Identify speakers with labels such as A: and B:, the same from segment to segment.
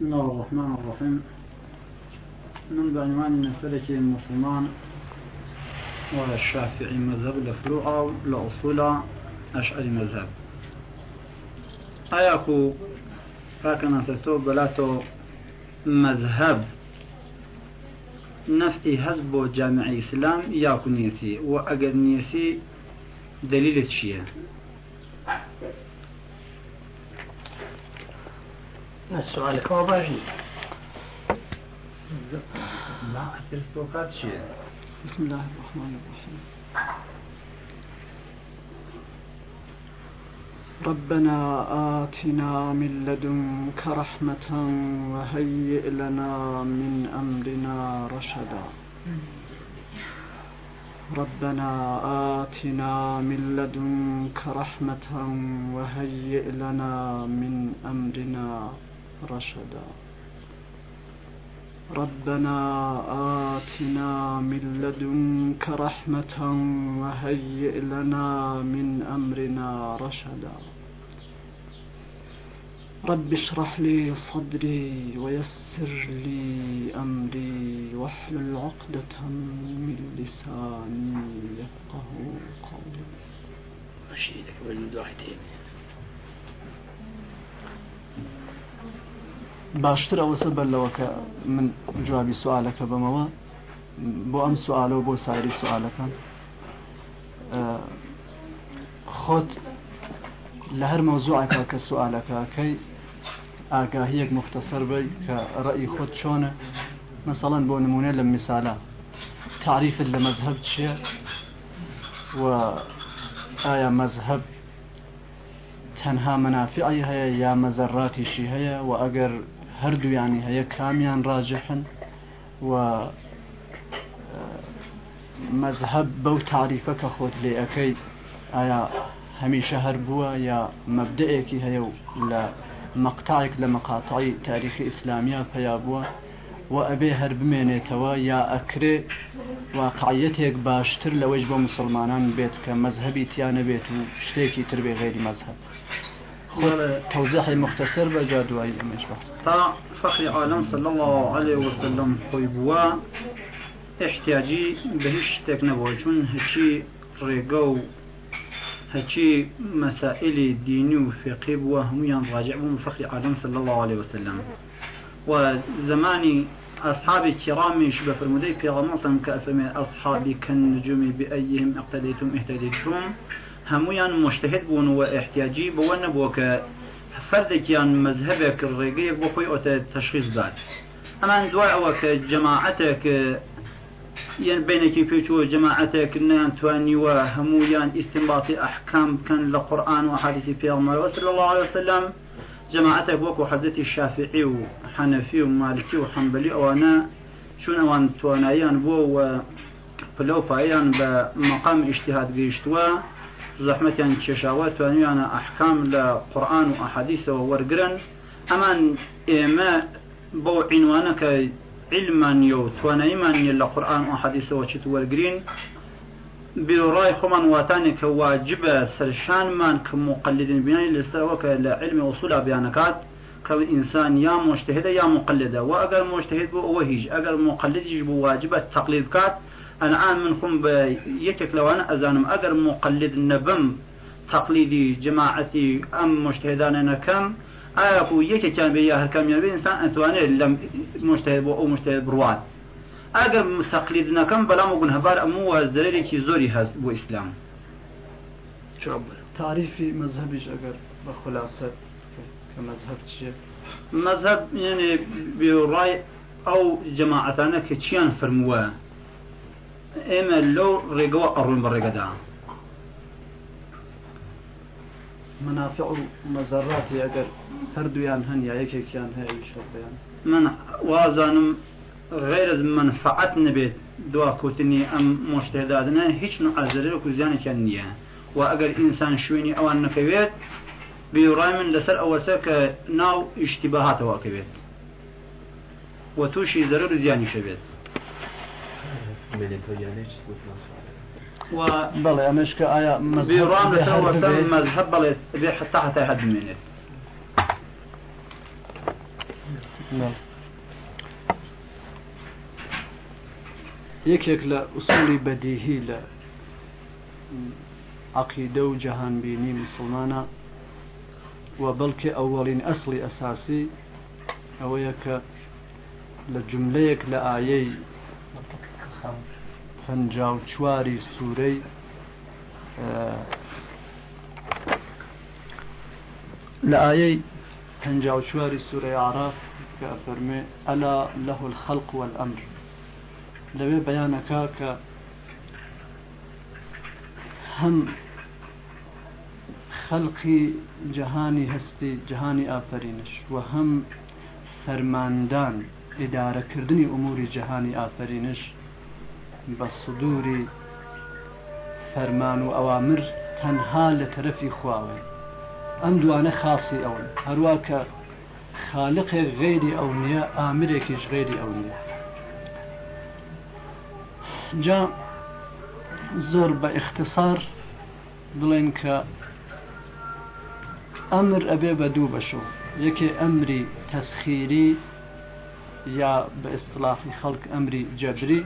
A: بسم الله الرحمن الرحيم من بعنوان مسألة المسلمان والشافعي الشافعي مذهب لفروع لأصول أشعر مذهب أياكو فاكنا تتو بلاتو مذهب نفتي هزب جامع إسلام ياكو نيسي وأقد نيسي دليل الشيء سؤالك واضح عندي مع شيء بسم الله الرحمن الرحيم
B: ربنا آتنا من لدنك رحمة وهيئ لنا من أمرنا رشدا ربنا آتنا من لدنك رحمة وهيئ لنا من أمرنا رشدا رشدا ربنا آتنا من لدنك رحمة وهيئ لنا من أمرنا رشدا رب اشرح لي صدري ويسر لي أمري واحلل عقدة من لساني يفقه قولي مشيدك
C: بالمدوحتين
B: باشتر او سبب بەرلەوەکە من جواب جوابی سوالەکە بمەوە ام سؤال سوالەوە بۆ سایری سوالەکان خۆت لە هەر مەوزوعەکە کە سوالەکەکەی ئاگاهیەک مختصر بی کە ڕئی خۆت چۆنە مەسەڵەن بۆ نمونە لە میسالە تعریفت لە و ئایا مذهب تنها منافعی هەیە یا مەزەڕاتیشی هەیە و ئەگەر هەردوویانی هەیە کامیان ڕاجحن و مەزهب بەو تاریفە کە خۆت لێ ئەەکەیت ئایا هەمیشە هەر بووە یا مەبدەیەکی هەیە و لە مەقتایك لە مەقاتایی تاریخی ئیسلامیا پیا بووە و ئەبێ هەر بمێنێتەوە یا ئەکرێ واقعەتێک باشتر لەوەش بۆ مسلمانان بێت کە مەذهبی تیانە بێت و شتێکی تر بێ غێری مەذهب توضیح مختصر بە جا دوایی ئەمەش
A: تا فەخری عالم صلی الله عليه وسلم خۆی بووە احتیاجی بە هیچ شتێک نەبووە چون هەچی ڕێگە و هەچی مەسائلی دینی و فقی بووە هەمویان ڕاجع بوون فەخری عالم صلی الله عليه وسلم و زمانی أصحاب كرامش بفرمودي في غمصا كأفمي أصحابي كالنجوم بأيهم اقتديتم اهتديتم همویان مشتهد بون و احتیاجی بون بو که فردکیان مذهبێک ڕێگەیەک بۆ خۆی ئۆتە تەشخیص داد ئەمان دوای ئەوە جماعتك يعني یان بینێکی پێچوە جەماعەتێک نیان توانیوە هەموو یان ئیسیمباتی ئەحکام بکەن لە قورآن و حادیثی پێڵمەوە سل الله عليه وسلم جماعتك وەکو حضرت الشافعي و حەنەفی و مالکی و حەمبلی ئەوانە چون ئەوان تواناییان بۆ و فلو فايان بمقام اجتهاد قيشتوا زحمت يعني توانیانە يعني أنا أحكام لقرآن وأحاديث وەرگرن أما ئێمە بو عنوانك علما و تواناییمانە لە قورآن و حەدیسەوە چیت وەرگین بیڕای خمان واتانێک کە سرشان من کە مقلدین بینانی لەستەوە وصولة بيانكات علمی وصولا بیانەکات کە ئینسان یا مشتهدە یا مقلدە و مقلد يجب بۆ ئەوە كات ئەنعام من خم بە لو انا ازانم ئەگەر مقلد نبم نەبم تەقلیدی جماعەتی ئەم مشتهدانە نەکەم ئایا و كان بيا یا هەرکەمیان ئینسان انسان لەم مشتهد بۆ ئەو مشتهد بڕوات ئەگەر تەقلید نەکەم بەڵام و گونهبار ئەمووە زرێکی زۆری هەست بۆ ئیسلام
B: تعریفی مەذهبیش ئەگەر بە مذهبي کە بخلاصه كمذهب مەذهب
A: مذهب يعني ئەو او کە چیان فرمووە ئێمە لەو ڕێگەوە ئەڕوون بە ڕێگەدا
B: منافع و مەزەڕاتی ئەگەر هەردوویان هەن یا یەکێکیان هەیە شەڵیان
A: من وازانم غێرز منفعەت نبێت دوا کوتنی ئەم مشتێدادنە هیچ ئازرێ و زیانێکیان نییە و ئەگەر ئینسان شوێنی ئەوان نەکەوێت بیڕای من لەسەر ئەوەسە کە ناو ئیشتیباهاتەوەکەوێت وە تووشی زەرر زیانی شەوێت و
B: بله امشك آية مذهب بيرام لتو تم مذهب
A: بله بي حتى حتى حد منه
B: نعم و جەهانبینی مسلمانە و بەڵکێ ئەوەڵین ئەسلی ئەساسی ئەوەیە کە لە پەنجاو چواری سوورەی لە ئایەی پەنجاو چواری سوورەی عراف کە فەرمێ ئەلا لەه الخەلق والأمر لەوێ بەیانەکە کە هەم خەلقی جەهانی هەستی جەهانی ئافرینش و هەم فەرماندان ئیدارەکردنی ئوموری جەهانی ئافرینش بە سودوری فەرمان و ئەوامر تەنها لە تەرەفی خواوە ئەم دوانە خاصی ئەون هەروە کە خالقێک غێری ئەو نییە ئامرێکیش غێری ئەو نییە جا زۆر بە اختصار بڵێن کە ئەمر ئەبێ بە دوو بەشو یەکێ ئەمری تەسخیری یا بە ئستلاحی خەڵک ئەمری جەبری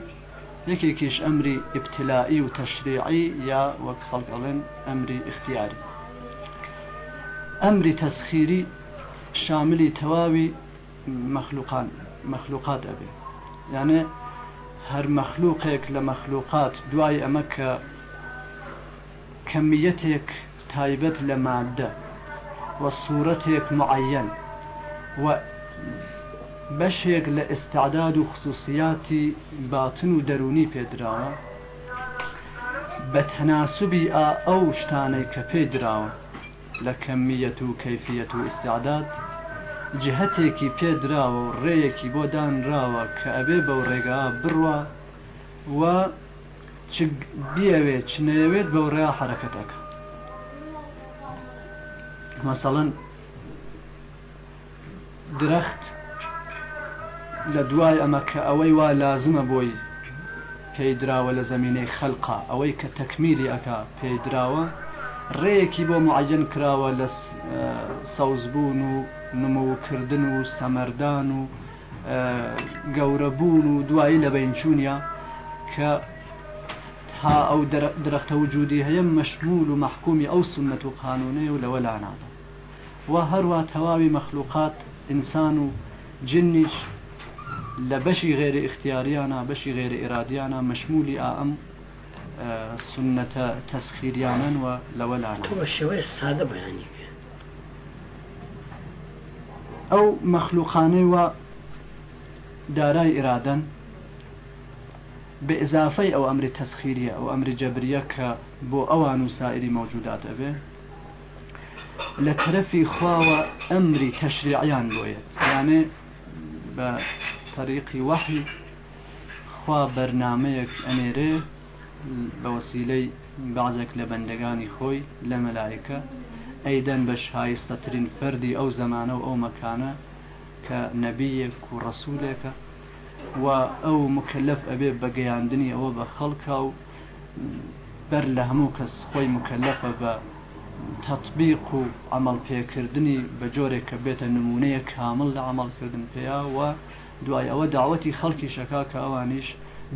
B: يكي كيش ئبتلاایی ابتلائي وتشريعي يا وەک خەڵگەڵێن ئەمری اختیاری ئەمری تەسخیری شاملی تەواوی مەخلوقان مەخلوقات ئەبێ یانێ هەر مەخلوقێک لە مەخلوقات دوای ئەمە کە کەمیەتێک تایبەت لە مادە وە و بەشێک لە ئستعداد و خصوصیاتی باتن و دەرونی پێدراوە بە تەناسوبی ئا ئەو شتانەی کە پێدراوە لە کەمیەت و کەفیەت و ئستعداد جهتێکی پێدراوە و ڕێیەکی بۆ دانراوە کە ئەبێ بەو ڕێگا بڕوە و بیاوێت چنەوێت بەو ڕێ حرەکەتەکە مەسەڵەن درەخت لە دوای ئەمە کە ئەوەی وا لازمە بۆی پێیدراوە لە زمینەی خەلقا ئەوەی کە تەکمیلی ئەک پێیدراوە ڕێیەکی بۆ معەن کراوە لە سەوزبوون و نموکردن و سەمەردان و گەورەبوون و دوایی لە بینچونیا کە تا ئەو درەختە وجودی هەیە مەشمول و مححکومی ئەو سنت و قانونەی و لەوە لانادا و هەروە تەواوی مەخلوقات ئینسان و جنیش لە بەشی غێرە اختیاریانە بەشی غێرە ئێرادیانە مەشمولی ئەم سنەتە تەسخیریانن و لەوەلان شێوەیە سادە بەیانی ئەو مەخلوقانەی وە دارای ئێرادەن بە ئزافەی ئەو ئەمری تەسخیریە ئەو ئەمری جەبریە کە بۆ ئەوان و سائری مەوجودات ئەبێ لە تەرەفی خواوە ئەمری تەشریعیان بۆیە یانێ بە تەریقی وحی خوا بەرنمەیەک ئەمێرێ بە وەسیلەی بازێک لە بەندەگانی خۆی لە مەلایکە ئەیدەن بە شایستەترین فەردی ئەو زەمانە و ئەو مەکانە کە نەبیەک و ڕەسوولێکە و ئەو مکلف ئەبێ بە گەیاندنی ئەوە بە خەڵکا و بەر لە هەموو کەس خۆی مکلفە بە تطبیق و عمل پێکردنی بە جۆرێک کە بێتە نمونەیە کامل لە عملکردن پێیا و دوای ئەوە داوەتی خەڵکی شەکا کە ئەوانیش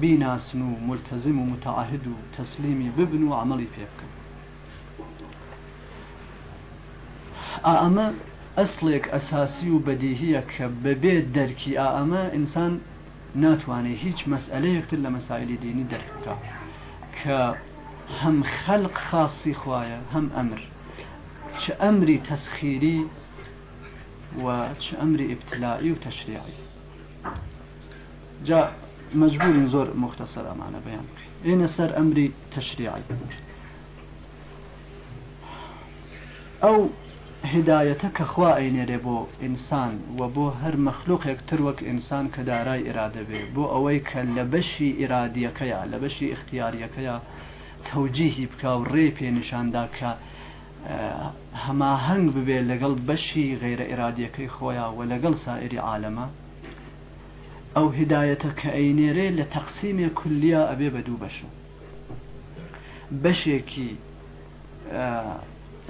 B: بیناسن و ملتەزم و متعاهد و تەسلیمی ببن و عملی پێ بکەن ئەمە ئەسڵێک ئەساسی و بەدیهەیە کە بەبێ دەرکی ئەمە ئینسان ناتوانێت هیچ مەسئلەیەکتر لە مەسائلی دینی دەرککە کە هەم خەلق خاصی خوایە هەم ئەمر چه ئەمری تەسخیری و چه ئەمری ئبتلاعی و تەشریعی جا مجبورین زۆر مختەسەر ئەمانە بەیان ئێنە سەر ئەمری تەشریعی ئەو هدایەتە کە خوا ئەینێرێ بۆ ئینسان و بۆ هەر مەخلوقێک تر وەک ئینسان کە دارای ئێرادە بێ بۆ ئەوەی کە لە بەشی ئێرادیەکەیە لە بەشی اختیاریەکەیە تەوجیهی بکە و ڕێ پێنیشاندا کە هەماهنگ ببێ لەگەڵ بەشی غیرە ئێرادیەکەی خۆیان و لەگەڵ سائری عالەمە ئەو هدایەتە کە ئەینێرێ لە تەقسیمێ کولیا ئەبێ بە دوو بەشە بەشێکی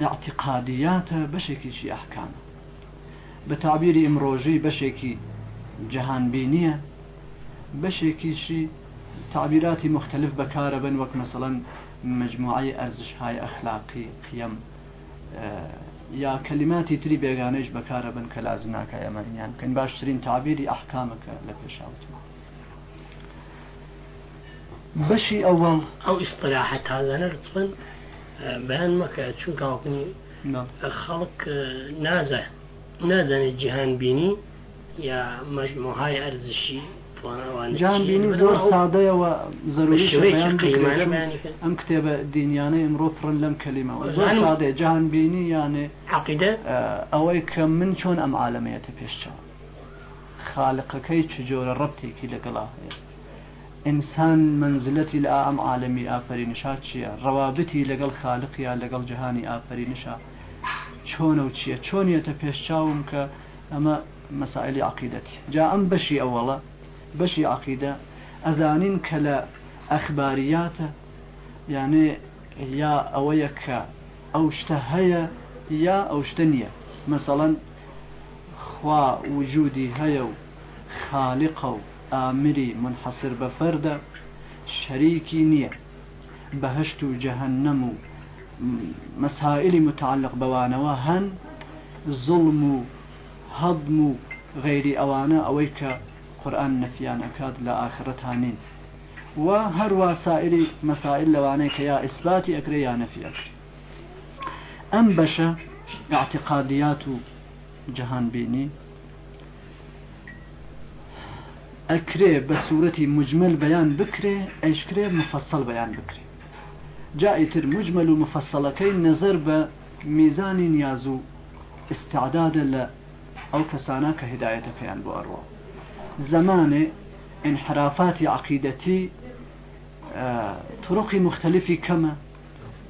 B: اعتقادیاتە بەشێکیشی ئەحکامە بە تعبیری ئمرۆژی بەشێکی جەهانبینیە بەشێکیشی تعبیراتی مختلف بەکارە بن وەک مەسەڵەن مجموعی ئەرزش های ئەخلاقی قیم یا کەلیماتی تری بێگانەیش بەکارە بن کە لازم ناکە ئەمەیان بکەین باشترین تابیری ئەحکامەکە لە پێشاوتمە بەشی ئەوڵ ئەو ئیسلااح تازانە چن بەیان مەکە چونکەکنی
C: خەڵک نازە نازانێت جیهان بینی یا مەجموهای ئەرزشی جان بینی زۆر
B: سادەیەوە ئەم کتێبە دینیانەی ئەمڕۆ پرن لەم کەلیمەوە زۆر سادەیە جان بینی یانێ عقیدە ئەوەی کە من چۆن ئەم عالمەیەتە پێشچەوە خالقەکەی چ جۆرە ڕەبتێکی لەگەڵا هەیە ئینسان منزلەتی لە ئەم عالمی ئافرینشا چییە ڕەوابتی لەگەڵ خالقیە لەگەڵ جیهانی ئافرینشا چۆنە و چییە چۆنیەتە پێشچاوم کە ئەمە مەسائلی عقیدەتی جا ئەم بەشی ئەوەڵە بەشی عقیدە ئەزانین کە لە ئەخباریاتە یانێ یا ئەوەیە کە ئەو شتە هەیە یا ئەو شتە نییە مەسەڵەن خوا وجودی هەیە و خاالقە و ئامری منحەسر بە فەردە شەریکی نییە بەهشت و جەهنەم و مەسائلی متعلق بەوانەوە هەن زڵم و هەدم و غەیری ئەوانە ئەوەی کە قرآن نفيان أكاد لا ئاخرەت هاانین و هر واسائل مسائل لوانيك يا یا أكري يا نفي أكري أم بشا اعتقاديات جهان بيني أكري بە مجمل بيان بكري أشكري مفصل بيان بكري جائت مجمل و كي نظر بميزان يازو استعداد و هداية لە بأرواب زمان انحرافات عقيدتي آه، طرق مختلفة كما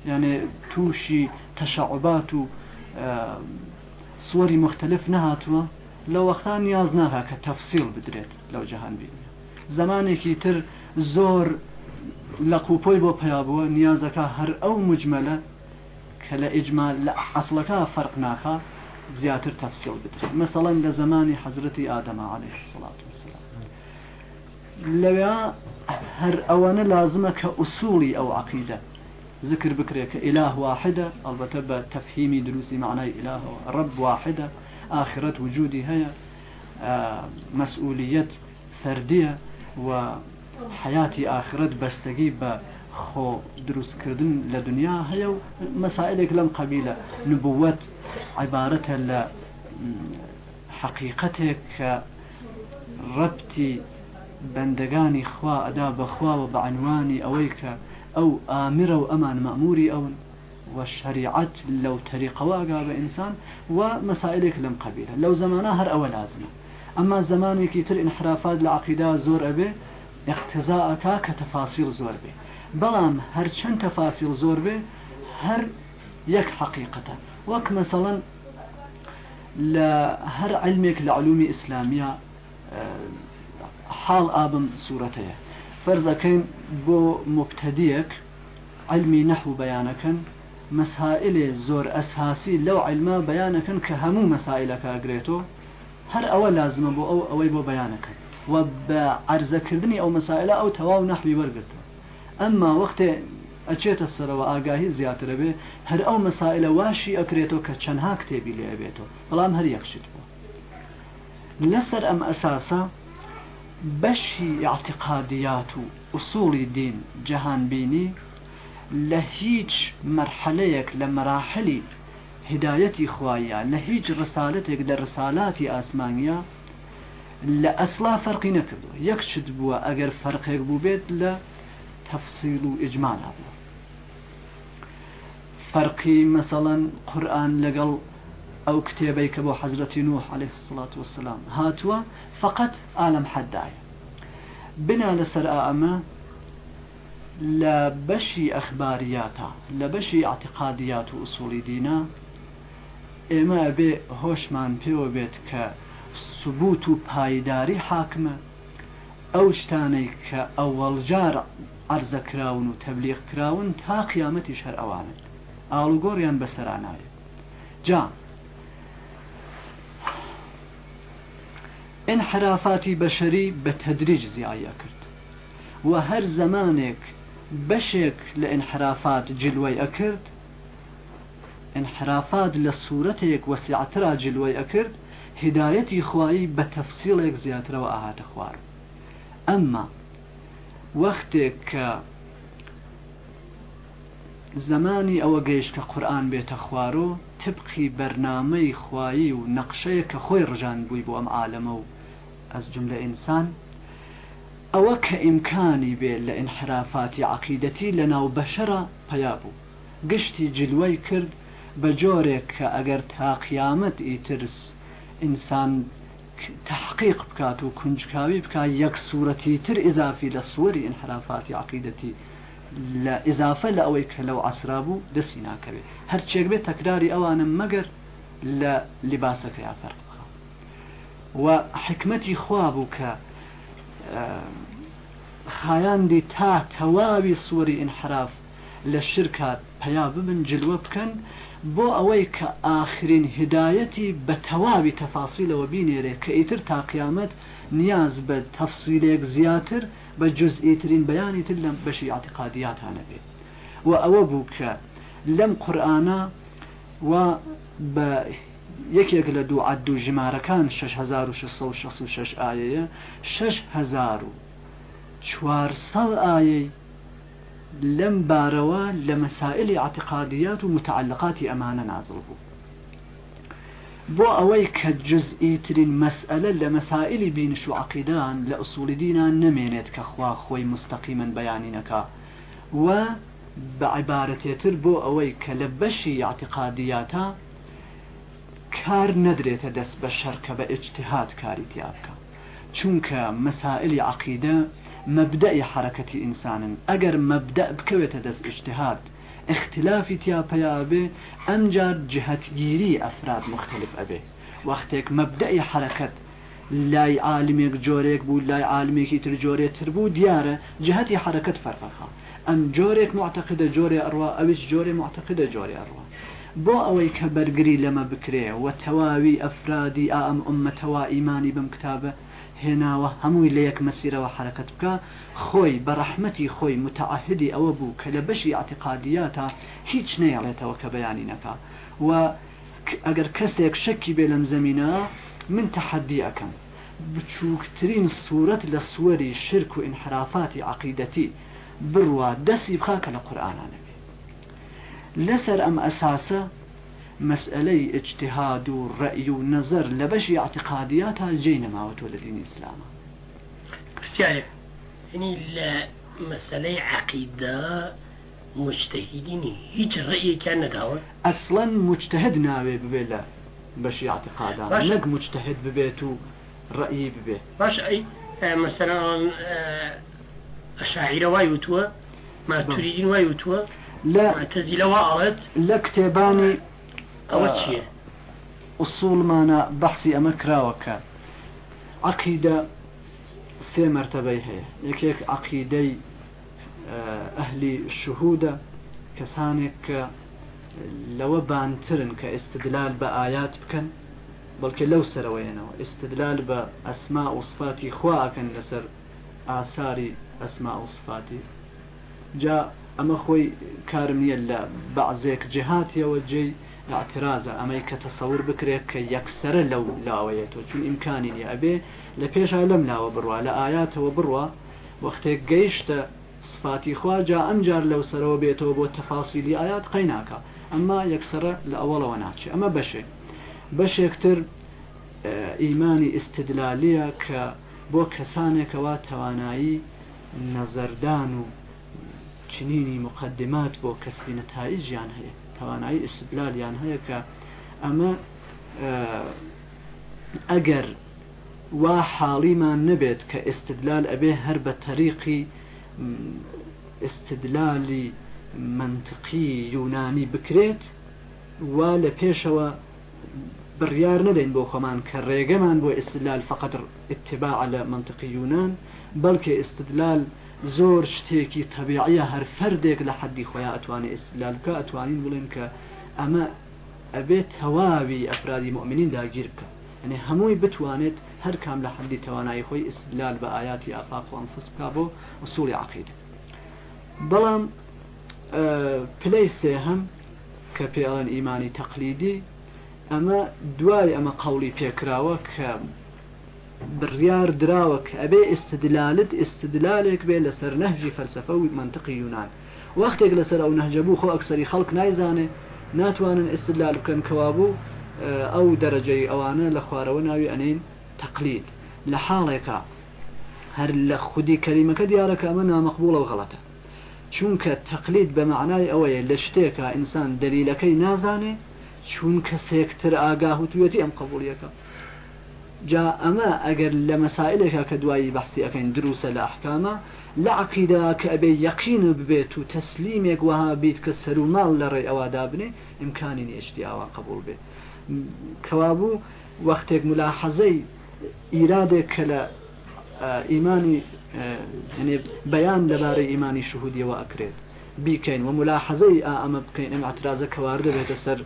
B: يعني توشي تشعبات آه، صور مختلف نهاتوا لو وقتان يازناها كتفصيل بدريت لو جهان بین زمانێکی تر زور لە قوپۆی بۆ پیابووە نیازەکە هەر ئەو مجمەلە کە لە ئیجمال لە عسلەکە زياتر تفسير بتر مثلا لزمان زمانی آدم
A: عليه الصلاة والسلام
B: لو يا هر اوان لازمك اصولي او عقيدة ذكر بكريك إله واحدة البتة تفهيمي دروسي معنى إله رب واحدة آخرة وجودي هي مسؤولية فردية وحياتي آخرة بستجيب خو دروس كردن لدنيا هي مسائل لم قبيلة نبوات عبارة ل حقيقتك ربطي بندگاني خوا أدا بخوا وبعنواني أويك أو آمر امان مأموري أو والشريعة لو طريقة واقع بإنسان ومسائلك لم قبيلة لو زمانها هر أول لازمة أما زمانك يتر انحرافات العقيدة زور أبي اختزاءك كتفاصيل زور أبي بەڵام هەرچەند تەفاسیل زۆربێ هەر یەک حقیقەتە وەک مەسەڵەن لە هەر علمێک لە علومی ئیسلامیا حاڵ ئابم سوورەتەیە فەرزەکەین بۆ مبتەدیەک علمی نەحو بەیانەکەن مەسائلێ زۆر ئەساسی لەو علما بەیانەکەن کە هەموو مەسائلەکە ئەگرێتەوە هەر ئەوە لازمە بۆ ئەو ئەوەی بۆ بەیانەکەن و بە عرزەکردنی ئەو مەسائلە ئەو تەواو نەحوی وەرگتن ئەمما وەختێ ئەچێتە سەرەوە ئاگاهی زیاترە بێ هەر ئەو مەسائلە واشی ئەکرێتەوە کە چەندها کتێبی لێ بێتەوە بەڵام هەر یەخشت بوو لەسەر ئەم ئەساسە بەشی یاعتقادیات و ئووسڵی دین جەهانبینی لە هیچ مەرحەلەیەک لە مەراحلی هدایەتی خوایە لە هیچ ڕسالەتێک لە ڕسالاتی ئاسمانیا لە ئەسلا فەرقی نەکردو یەکشت بووە ئەگەر فەرقێک بوو بێت لە تەفسیل و ئجمال هەبوو فەرقی مەسەڵەن قورآن لەگەڵ ئەو کتێبەی کە بۆ حەزرەتی نوح عليه سڵات وسلام هاتووە فقط ئالم حەدایە بنا لەسەر ئەمە لە بەشی ئەخباریاتە لە بەشی عتیقادیات و ئوسوڵی دینە ئێمە بێ هۆشمان پێوە بێت کە سبوت و پایداری حاکمە ئەو شتانەی کە ئەوەڵجار ئەرزەکراون و تەبلیغ کراون تا قیامەتی شەر ئەوانن ئاڵوگۆڕیان بەسەرانایە جا انحرافاتی بەشەری بە تەدریج زیایە کرد و هەر زمانێک بەشێک لە انحرافات جلوەی ئەکرد انحرافات لە سوورەتێک وەسیعترا جلوەی ئەکرد هدایەتی خوایی بە تەفسیڵێک زیاترەوە ئاهاتە خوارد ئەمما وەختێک کە زمانی ئەوە گەیشت کە قورآن بێتە خوارۆ تبقی بەرنامەی خوایی و نەقشەیە کە خۆی ڕژان بووی بۆ ئەم عالەمە و ئەس جملە ئینسان ئەوە کە ئیمکانی بێت لە ئینحرافاتی عقیدەتی لە ناو بەشرە پیا بوو گشتی جلوەی کرد بە جۆرێک کە ئەگەر تا قیامەت ئیترس ئینسان تحقیق بکات و کنجکاوی بکە یەک سوورەتی تر ئزافی لە سووری انحرافاتی عقیدەتی لە ئزافە لە ئەوەی کە لەو عسرا بوو دەستی ناکەوێت هەرچێک بێت تەکراری ئەوانە مەگەر لە لباسەکە یا فەرق بخە و حکمەتی خوا بوو کە خایاندی تا تەواوی سووری انحراف لە شرکات پیا ببن جلوە بکەن بۆ ئەوەی کە ئاخرین هدایەتی بە تەواوی تەفاسیلەوە بینێرێ کە ئیتر تا قیامەت نیاز بە تەفسیلێک زیاتر بە جزئیترین بەیانی تر لەم بەشی عتیقادیات هەنەبێ و ئەوە بوو کە لەم قورآە و بە یەکێک لە دوو عد دوو ژمارەکان 6666 ئاەیە 6 هزار و 400 ئایەی لەم بارەوە لە مەسائلی عتقادیات و متعلقاتی ئەمانە نازڵ بوو بۆ ئەوەی کە جزئیترین مەسئلە لە مەسائلی بینش و عقیدان لە ئوسوڵی دینان نەمێنێت کە خوا خۆی مستەقیمن بەیانینەکە و بە عیبارەتێتر بۆ ئەوەی کە لە بەشی عتقادیاتە کار نەدرێتە دەست بە شەرکە بە ئجتهات کاری تیا بکە چونکە مەسائلی عقیدە مبدأ حركة إنسان أجر مبدأ بكويت دس اجتهاد اختلاف تيا بيابي أمجر جهة جيري افراد مختلف أبي وقتك مبدأ حركة لای عالمێک جوريك بو لای عالمێکی يتر جوري تربو ديارة جهة حركة فرقها أم جوريك جۆرێک جوري جۆرێ ئەڕوا جوري جۆرێ جوري جۆرێ بو اوي ئەوەی کە بەرگری لەمە بکرێ و أم ئەفرادی ئا ئەم هێناوە هەمووی لە یەک مەسیرەوە حرکت بکە خۆی بە ڕەحمەتی خۆی متعاهدی ئەوە بوو کە لە بەشی عتیقادیاتە هیچ نەیەڵێتەوە کە بەیانی نەکە و ئەگەر کەسێک شەکی بێ لەم زمینە من تحدی ئەەکەم بچووکترین سوورەت لە سوەری شرک و ئینحرافاتی عقیدەتی بڕوە دەستی بخاکە لە قورآانانەبێ لەسەر ئەم ئەساسە مسألة اجتهاد ورأي ونظر لبشي اعتقاديات الجينة ما لدين الإسلام
C: بسيارة يعني مسألة عقيدة مجتهدين هيج رأي كان نداوة
B: أصلا مجتهد ناوي ببلا باش اعتقادات نق مجتهد ببيتو رأيي ببيت
C: باش أي اه، مثلا اه، أشاعر وايوتوا
B: ما تريدين وايوتوا لا معتزلة وعرض لا كتاباني اه. ئەوە آه. أصول ئوسوڵمانە بەحسی ئەمە کراوەکە عقیدە سێ مرتبەی هەیە یەکێک عقیدەی ئەهلی آه، شهودە کەسانێک کە آه، لەوە بانترن کە ئستدلال بە ئايات بکەن بەڵکە لەو سەرەوەیەنەوە ئستدلال بە ئەسما وصفاتی خواکەن لەسەر ئاساری ئەسما وصفاتی جا ئەمە خۆی کارم نیە لە ئاعترازە ئەمەی کە تەسەور بکرێت کە یەکسرە لەو لاوەیە تۆ چون ئیمکانی نیە ئەبێ لە پێشە لەم لاوە بڕوە لە ئاياتەوە بڕوە وەختێک گەیشتە سفاتی خواجا ئەمجار لەو سەرەوە بێتەوە بۆ تەفاسیلی ئايات قەیناکە ئەمما یەکسرە لە ئەوڵەوە ناچێ ئەمە بەشێ بەشێکتر ئیمانی ئستدلالیە کە بۆ کەسانێکەوە توانایی نەزەردان و چنینی مقدمات بۆ کەسبی نەتایجیان هەیە توانایی ئیسبلالیان هەیە کە ئەمە ئەگەر وا حاڵیمان نەبێت کە ئستدلال ئەبێ هەر بە تەریقی استدلالی منطقی یونانی بکرێت وا لە پێشەوە بريار ندين بو خمان کە ڕێگەمان بۆ ئستدلال فقط اتباع لە يونان یونان بەڵکە استدلال زور شتيكي طبيعية هر فردك لحد حدی خۆیان ئەتوانێت استدلال بکە أتواني بڵێن كا أما أبيت هواوي أفراد مؤمنين دا جيركا يعني هموي بتوانێت هر كام لحد حدی توانایی خۆی استدلال بە أفاق ئافاق و ئەنفس بکە بۆ وسوڵی عقید بەڵام پلەی سێهم کە ئەمە دوای ئەمە قوڵی پێکراوە کە بڕیار دراوە کە ئەبێ ئستدلالت ئستدلالێک بێ لەسەر نەهجی فەلسفە و منطقی یونان وەختێک لەسەر ئەو نەهجەبوو خۆ ئەکسری خەڵک نایزانێ ناتوانن ئستدلال بکەن کەوابوو ئەو دەرەجەی ئەوانە لە خوارەوە ناوی ئەنین تەقلید لە حاڵێکە هەر لە خودی کەریمەکە دیارەکە ئەمە نامەقبولەوە غەڵەتە چونکە تەقلید بە معنای ئەوەیە لە شتێکە ئینسان دەلیلەکەی نازانێ چون کەسێکتر ئاگاه وتوێتی ئەم قبولیەکە جا ئەمە ئەگەر لە مەسائلێکە کە دوایی بەحسی ئەەکەین دروسە لە ئەحکامە لە عقیدا کە ئەبێ یەقین ببێت و تەسلیمێک وها بیت کە سەر و ماڵ لە ڕێ ئەوە دابنێ ئیمکانی نیشتیاوە قبول بێت کەوابوو وەختێک ملاحەزەی ئیرادێک کە لە ئیمانی بەیان لەبارەی ئیمانی شهودیەوە ئەکرێت بیکەین و ملاحەزەی ئەمە بکەین ئەم ئاعترازە کەوار دەبێتە سەر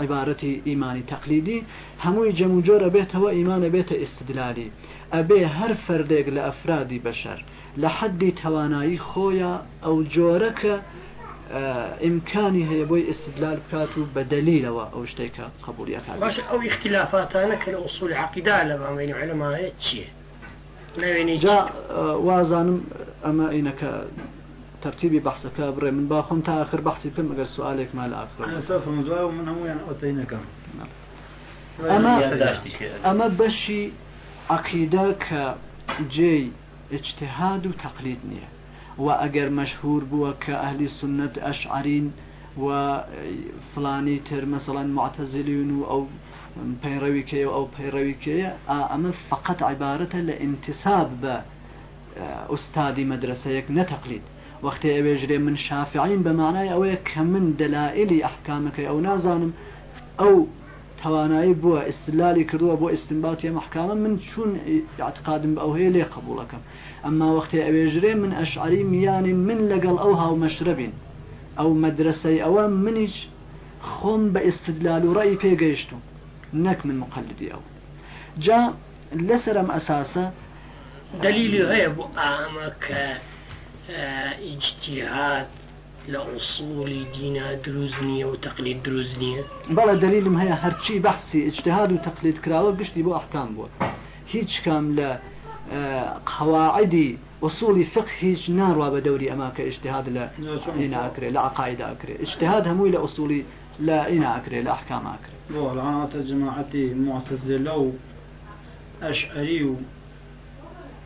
B: عیبارەتی ئیمانی تەقلیدی هەمووی جەموجۆرە بێتەوە ئیمانە بێتە ئستدلالی ئەبێ هەر فەردێک لە ئەفرادی بەشەر لە حەدی توانایی خۆیە ئەو جۆرە کە ئیمکانی هەیە بۆی ئستدلال بکات و بە دەلیلەوە ئەو شتێکە قبولیەکە باش
C: ئەو اختلافاتانە کە لە ئوسول عقیدا لە ماوەین علەمایە
A: چییە؟
B: جا وازانم ئەمە عینەکە ترتيبي بحثك بري من باخم تا آخر بحثي كم أجر سؤالك ما لآخر أنا
A: صرف موضوع ومن هو يعني أتيناك نعم. أما يعني
B: أما بشي عقيدة كجي اجتهاد و وتقليد نية اگر مشهور بوا كأهل السنة أشعرين وفلاني تر مثلا معتزلين أو پیروی که او پیروی که اما فقط عبارت لانتساب به استادی مدرسه یک نه وەختی ئەوێژرێ من شافعین بە معنای ئەوەیە کە من دەلائلی ئەحکامەکەی ئەو نازانم ئەو توانایی بووە ئستلالی کردووە بۆ ئستنباتی محکامە من چون یاعتقادم بە ئەو هەیە لێ قبولەکەم ئەما وەختی ئەوێژرێ من ئەشعری میانی من لەگەڵ ئەو هاومەشرەبین ئەو مەدرسەی ئەوە منیش خۆم بە ئستدلال و ڕای پێگەیشتم نەک من مقلدی ئەو جا لەسەر ئەم ئەساسە دلیلی هەیە
C: بۆ ئامە کە
B: اجتهاد لأصول دينا دروزنية وتقليد دروزنية بلا دليل دروست هرشي بحثي اجتهاد وتقليد كراوة قشتي بو أحكام بو هيج كام لا اه، قواعد وصول فقه هیچ ناروا اماك اجتهاد لا کە لا لە أكري لە عقاعدا ئەکرێ اجتهاد هەمووی لا ئوسولی لە ئیناکرێ لە ئەحکام
A: ئاکرێ جماعەتی معتزلە و ئەشعری و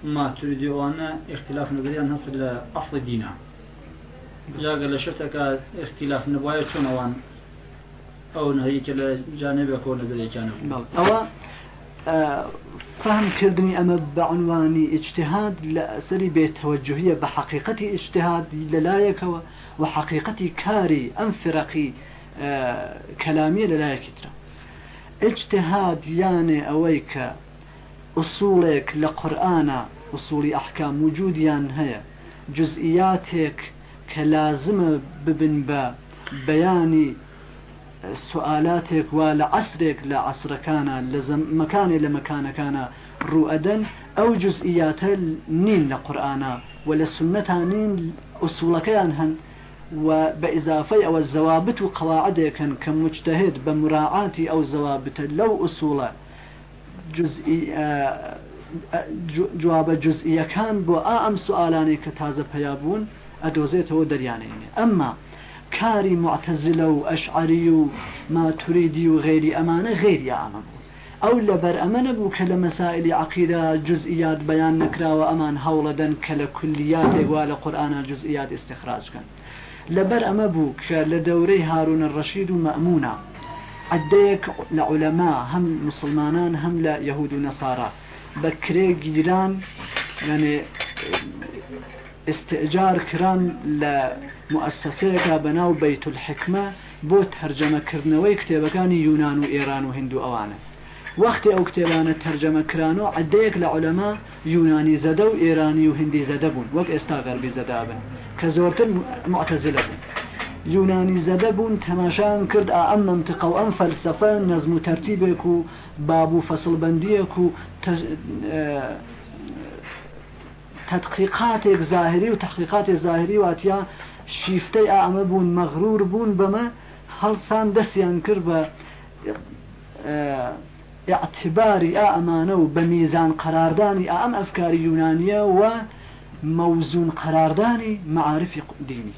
A: ما تريد وانا اختلاف نظري أن هصل لأصل الدين جا قال شفتك اختلاف نبوي شنو شنوان أو نهيك يكون ونظري جانب أو آه،
B: فهم كردني اما بعنوان اجتهاد لە ئەسری بێتەوەجهە بحقيقه اجتهاد ئجتهادی لەلایەکەوە و حقیقەتی کاری ئەم فرەقی آه، کەلامی لەلایەکی ترە ئجتهاد یانێ ئوسوڵێک لە قورآە وسوڵی ئەحکام وجودیان هەیە جزئیاتێک کە لازمە ببن بە بەیانی سوالاتێک وا لە عسرێک لە عسرەکانە لە مەکانێ لە مەکانەکانە ڕوئەدەن ئەو جزئیاتە نین لە قورآە و لە سنەتان نین ئوسوڵەکەیان هەن و بە ئیزافەی ئەوە زەوابت و قەواعدێکن کە مجتهد بە مراعاتی ئەو زەوابتە لەو ئوسوڵە جوابە جزئیەکان بۆ ئا ئەم سوالانەی کە تازە پەیابوون ئەدۆزێتەوە دەریانێنێ ئەمما کاری معتەزلە و ئەشعری و ماتوریدی و غێری ئەمانە غێری ئامە بوو ئەو لەبەر ئەمە نەبوو کە لە مەسائلی عقیدا جزئیات بەیان نکراوە ئەمان هەوڵەدەن کە لە کولیاتێک وا لە قورآە جزئیات استخراجکەن لەبەر ئەمە بوو کە لە دەورەی هارون ڕەشید و مەمونە عدەیەک لە عولەما هەم مسلمانان هەم لە یهود و نەسارا بە کرێ گیران یعنی استئجار کران لە مؤسسەیەکە بەناو بەیت الحکمە بۆ تەرجەمەکردنەوەی کتێبەکانی یونان و ئێران و هندو ئەوانە وەختی ئەو کتێبانە تەرجەمەکرانەوە عدەیەک لە عولەما یونانی زەدە و ئێرانی و هندی زەدە بوون وەک ئێستا غەربی زەدابن کە زۆرتر معتەزلە بوون یونانی زەدە بوون تەماشان کرد ئا ئەم منتقە و ئەم فەلسەفە نەزم و تەرتیبێک و باب و فەسڵبندیەک و تدقیقاتێک زاهری و تحقیقاتی زاهری واتیا شیفتەی ئا ئەمە بوون مەغرور بوون بەمە هەڵسان دەستیان کرد بە اعتباری ئا ئەمانە و بە میزان قەراردانی ئا ئەم ئەفکاری یونانیە و مەوزون قەراردانی معرفی دینی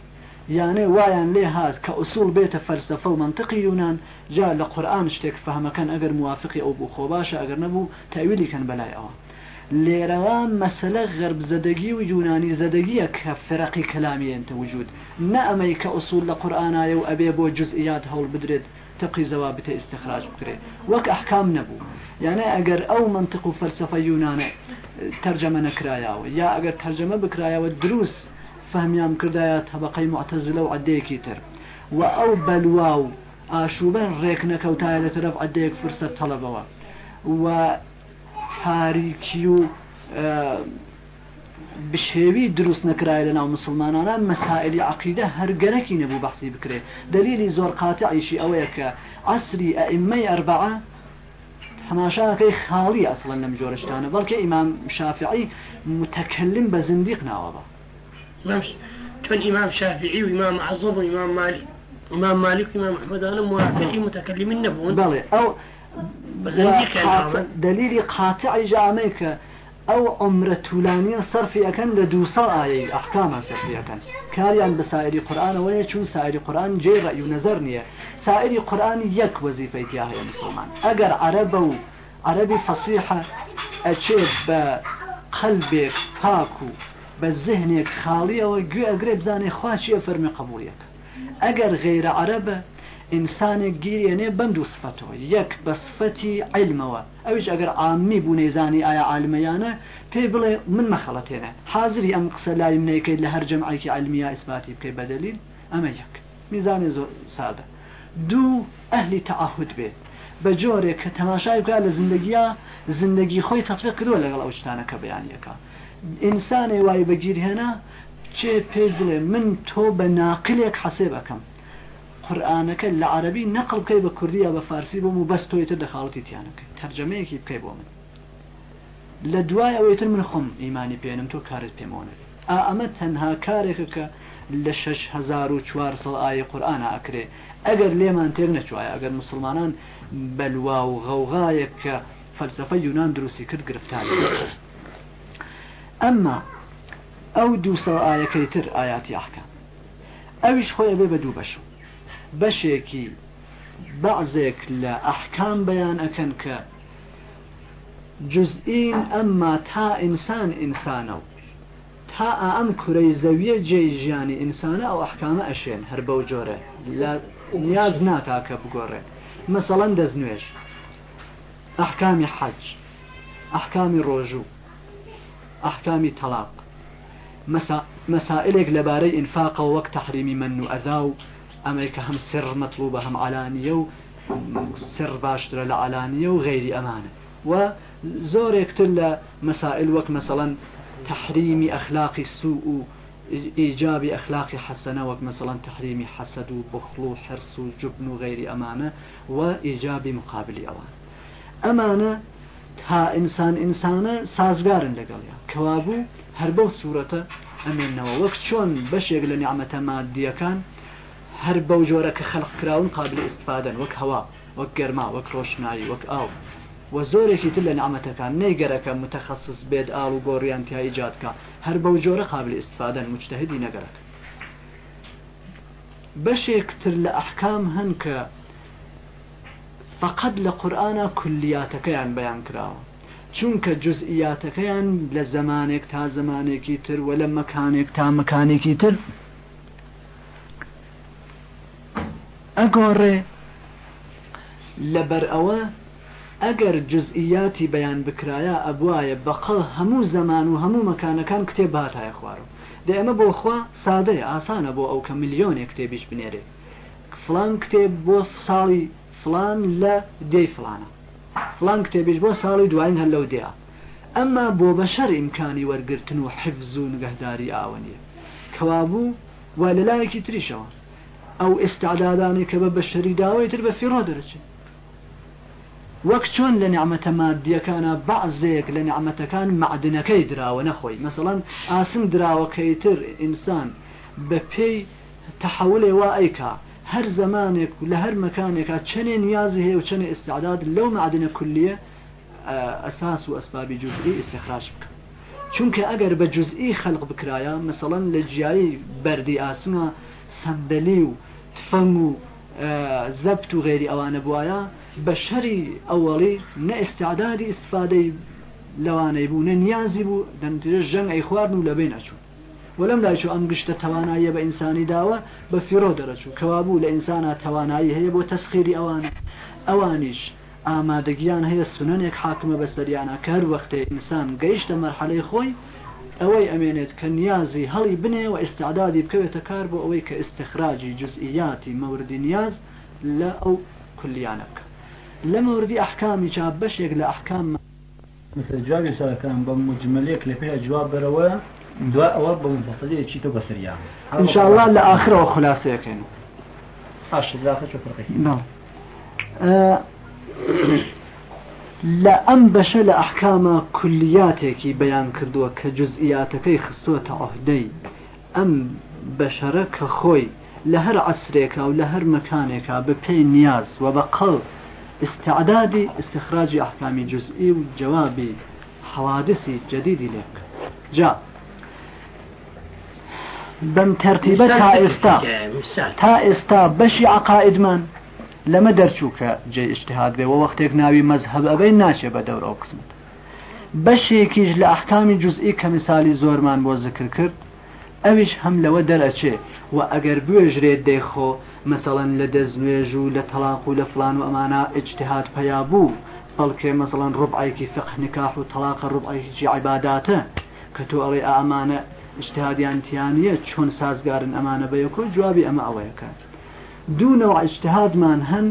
B: يعني وایان ليها كأصول بيت فلسفة ومنطقي يونان جاء لقرآن اشتك فهما كان قورآن موافقي او بخوباشا موافقی نبو تأويلي كان بلاي ئەگەر نەبوو مسألة غرب زەدەگی ويوناني یونانی زەدەگیە كلامي انت وجود نە امي كأصول لقرآن او قورآانایە و هول بدريد تقي زوابت استخراج بكري وك احكام نبو يعني اگر او منطق فلسفه يوناني ترجمه نكرايا يا اگر ترجمه بكرايا والدروس فهمیان کردایە تەبقەی معتەزلە و عدەیەکی تر و ئەو بەلوا و ئاشوبەن ڕێک نەکەوتایە لە تەرەف عدەیەک فرسە تەڵەبەوە و تاریکی و اه، بشێوی دروست نەکرای لەناو مسلمانانە مەسائلی عقیدە هەرگەرەکی نەبوو بەحسی بکرێ دلیلی زۆر قاتعیشی ئەوەیە کە ئەسری ئەئمەی ئەربعە تەماشاەکەی خاڵی ئەسڵەن لەم جۆرەشتانە بەڵکە ئیمام شافعی متەکلم بە زندیق ناوە امام
C: كان امام شافعي وامام عظم وامام مالك امام مالك وامام احمد انا موافقين متكلمين نبون بلى او
B: دليلي قاطع جامعك او عمر طولاني صرفي اكن لدو صلاة اي احكام صرفي اكن كاريان بسائر قران ولا يشون سائر قران جي راي نظرني سائر قران يك وظيفه تيها يا مسلمان أجر عربو عربي فصيحه أجيب قلبك فاكو بە زهنێک خاڵیەوە گوێ ئەگرێ بزانێ خواشیە فەرمی قبولیەکە ئەگەر غێرە عربە ئینسانێک گیرێنێ بند و سفتەوە یەک بە سفەتی عیلمەوە ئەوش ئەگەر ئامی بوو نێزانی ئایا عالمیانە پێی بڵێ من مەخەڵەتێنە حاضری ئەم قسە لایم نەیکەیت لە هەر جەمعایکی علمیا ئیسباتی بکەی بەدەلیل ئەمە یەک میزانێ زۆر سادە دوو ئەهلی تەعاهود بێ بە جۆرێک کە تەماشای بکە لە زندگیە زندگی خۆی تەطبیق کردووە لەگەڵ ئەو شتانەکە بەیانیەکە ئینسانێ وای بەگیرهێنا چێ پێش بڵێ من تۆ بە ناقلێک حەسێ بەکەم قورآانەکە لە عربی نەقل بکەی بە کوردی یا بە فارسی بۆم و بەست تۆیتر لە خاڵەتی تیانەکە تەرجەمەیەکی بکەی بۆ من لە دوای ئەوەیتر من خۆم ئیمانی پێێنم تۆ کارت پێمەوەە ئا ئەمە تەنها کارێکە کە لە 6400 ئاە قورآانە ئەکرێ ئەگەر لێمان تێر نەچوایە ئەگەر مسلمانان بەلوا و غەوغایەک کە فەلسفە یونان دروستی کرد گرفتانی ئەمما ئەو دووسە ئاەکەی تر ئايات یاخکە ئەویش خۆی بێ بە دوو بەش بەشێکی بەعزێک لە ئەحکام بەیان ئەەکەن کە جزئین ئەمما تا ئینسان ئینسانە و تا ئەم کوورەی زەویە جێی ژیانی ئینسانە ئەو ئەحکامە ئەشێن هەر بەو جۆرە نیاز ناکاکە بگۆڕێ مەسەڵەن دەستنوێش ئەحکامی حەج ئەحکامی ڕۆژوو ئەحکامی تەلاق مسائلك لباري انفاق وقت تحريم من اذاو ئەذا هم سر مطلوبه هم هەم سر باشتر لە علانیە امانه وزور يقتل مسائل وك مثلا تحريم اخلاق السوء ايجاب اخلاق حسنه وك مثلا تحريم حسد وەک مەسەڵەن تحریمی حەسەد و بخڵ و حرس و جبن و غیری ئەمانە و ئیجابی تا ئینسان ئینسانە سازگارن لەگەڵیان کەوابوو هەر بەو سوورەتە ئەمێنەوە وەک چۆن بەشێک لە نیعممەتە مادیەکان هەر بەو جۆرە کە خەلقراون قابل ئستفادن وەک هەوا وەک گەرما وەک ڕۆشنایی وەک ئاو و زۆرێکی تر لە نعممەتەکان نەیگەرەکە متەخصص بێت ئاڵ و گۆڕیانتیایی جاتکە هەر بەو جۆرە قابل ئستفادن مجتهدی نەگەرەکە بەشێک تر لە ئەحکام هەن کە فقط لە قورآە کولیاتەکەیان بەیان کراوە چونکە جزئیاتەکەیان لە زمانێک تا زمانێکی تر و لە مەکانێک تا مەکانێکی تر ئەگۆڕێ لەبەر ئەوە ئەگەر جزئیاتی بەیان بکرایە ئەبواایە بەقڵ هەموو زەمان و هەموو مەکانەکان کتێب باتایە خوارم دە ئەمە بۆ خوا سادەیە ئاسانە بۆ ئەو کە میلیۆنێک کتێبیش بنێرێ فلان کتێب بۆ ساڵی فلان لە دەی فلانە فلان کتێبێش بۆ ساڵی دوایین هەر لەو دێ ئەمما بۆ بەشەر ئیمکانی وەرگرتن و حفز و نگەهداری ئاوەنیە کەوابوو وا لەلایەکی تریشەوە ئەو ئێستعدادانی کە بە بەشەری داوای تر بە فیڕۆ دەرەچێت وەک چۆن لە نعممەتە مادیەکانە بەعزەیەک لە نعممەتەکان معدنەکەی دراوە نەخۆی مثلەن ئاسم دراوەکەی تر ئینسان بە پێی تەحولێ وا ئەیکا هەر زمانێک و لە هەر مەکانێکا چەنێ نیازی هەیە و چەنێ ئستعداد لەو معدنە کولیە ئەساس و ئەسبابی جزئی استخراج بکە چونکە ئەگەر بە جزئی خەلق بکرایە مثلەن لە جیایی بەردی ئاسنە سندلی و تفەنگ و زەبت و غێری ئەوانە بواە بە شەری ئەوەڵی نە ئستعدادی ئیسفادەی لەوانەی بوو نە نیازی بوو دەنترە ژەنگ ئەی خواردن و لەبێ نەچوو و لەم لایچو ئەم گشتە تواناییە بە ئینسانی داوە بە فیرۆ دەرەچوو کەوابوو لە ئینسانە توانایی هەیە بۆ تەسخیری ئەوان ئەوانیش ئامادەگیان هەیە سونەنێک حاکمە بەسەریانە کار وەختێ ئینسان گەیشتە مەرحەلەی خۆی ئەوەی ئەمێنێت کە نیازی هەڵی بنێ و ئستعدادی بکەوێتە کار بۆ ئەوەی کە استخراجی جزئیاتی مەوردی نیاز لە ئەو کولیانە
A: بکە لە مەوردی ئەحکامی چا بەشێک لە ئەحکام مثل جوابی سەرەکان بە مجملێک لە پێ جواب بەرەوە دو ئەوە بە بەسەدەیەکی تۆ بەسەریا انشاءله لە ئاخرەوە خلاصەکەن
B: لە ئەم بەشە لە ئەحکامە کولیاتێکی بەیان کردووە کە جزئیاتەکەی خستووەتە ئەهدەی ئەم بەشەرە کە خۆی لە هەر عسرێکە و لە هەر مەکانێکە بە پێی نیاز و بە قەڵ استعدادی استخراجی ئەحکامی جزئی و جوابی حوادثی جدیدی لێک جا بەم تەرتیبە تا ئێستا تا ئێستا بەشی عقاعدمان لەمە دەرچوو کە جێ ئشتهاد بێەوە وەختێک ناوی مەزهب ئەبەی ناچێ بە دەورەوە قسمت بەشێکیش لە ئەحکامی جزئی کە میسای زۆرمان بۆ ذکر کرد ئەویش هەم لەوە دەرەچێ و ئەگەر بێژرێت دەیخۆ مەسەڵەن لە دەستنوێژ و لە تەلاق و لە فلان و ئەمانە ئجتهاد پیا بوو بەڵکێ مەسەڵەن ڕوبعایکی فەخنیکاح و تەلاقە ڕوبعایکی عیباداتە کە تۆ ئەڵێ ئامانە ئشتهادیانتیانە چۆن سازگارن ئەمانە بە یەکۆی جوابی ئەمە ئەوەیەکات دوونەوە ئشتهادمان هەن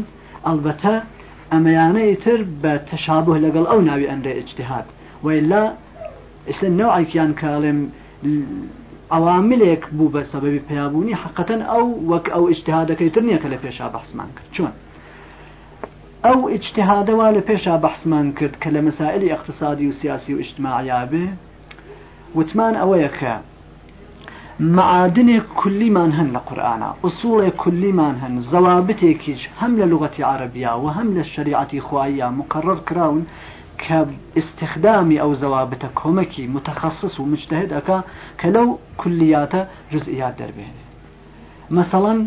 B: ئەلبەتە ئەمەیانەی تر بە تەشابه لەگەڵ ئەو ناوی ئەندە ئجتهاد ولا ئستا نەوعیان کاڵێم ئەواملێک بوو بە سەبەبی پیابوونی حقەتەن ئەو وەک ئەو ئجتهادەکەی تر نییە کە لە پێشا بەحسمان کرد چۆن ئەو ئجتهادەوا لە پێشا بەحسمان کرد کە لە مەسائلی اقتصادی و سیاسی و ئیجتماعیابێ وتمان ئەوەیە کە معادنێ کولیمان هەن لە قورآە ئووسڵێ کولیمان هەن زەوابتێکیش هەم لە لغەتی عربیا و هەم لە شریعتی خوایە مقرڕ کراون کە استخدامی ئەو زەوابتە کۆمەکی متخصص و مجتهد ئەکا کە لەو کولیاتە جزئیات دەربێنێ مەسەڵەن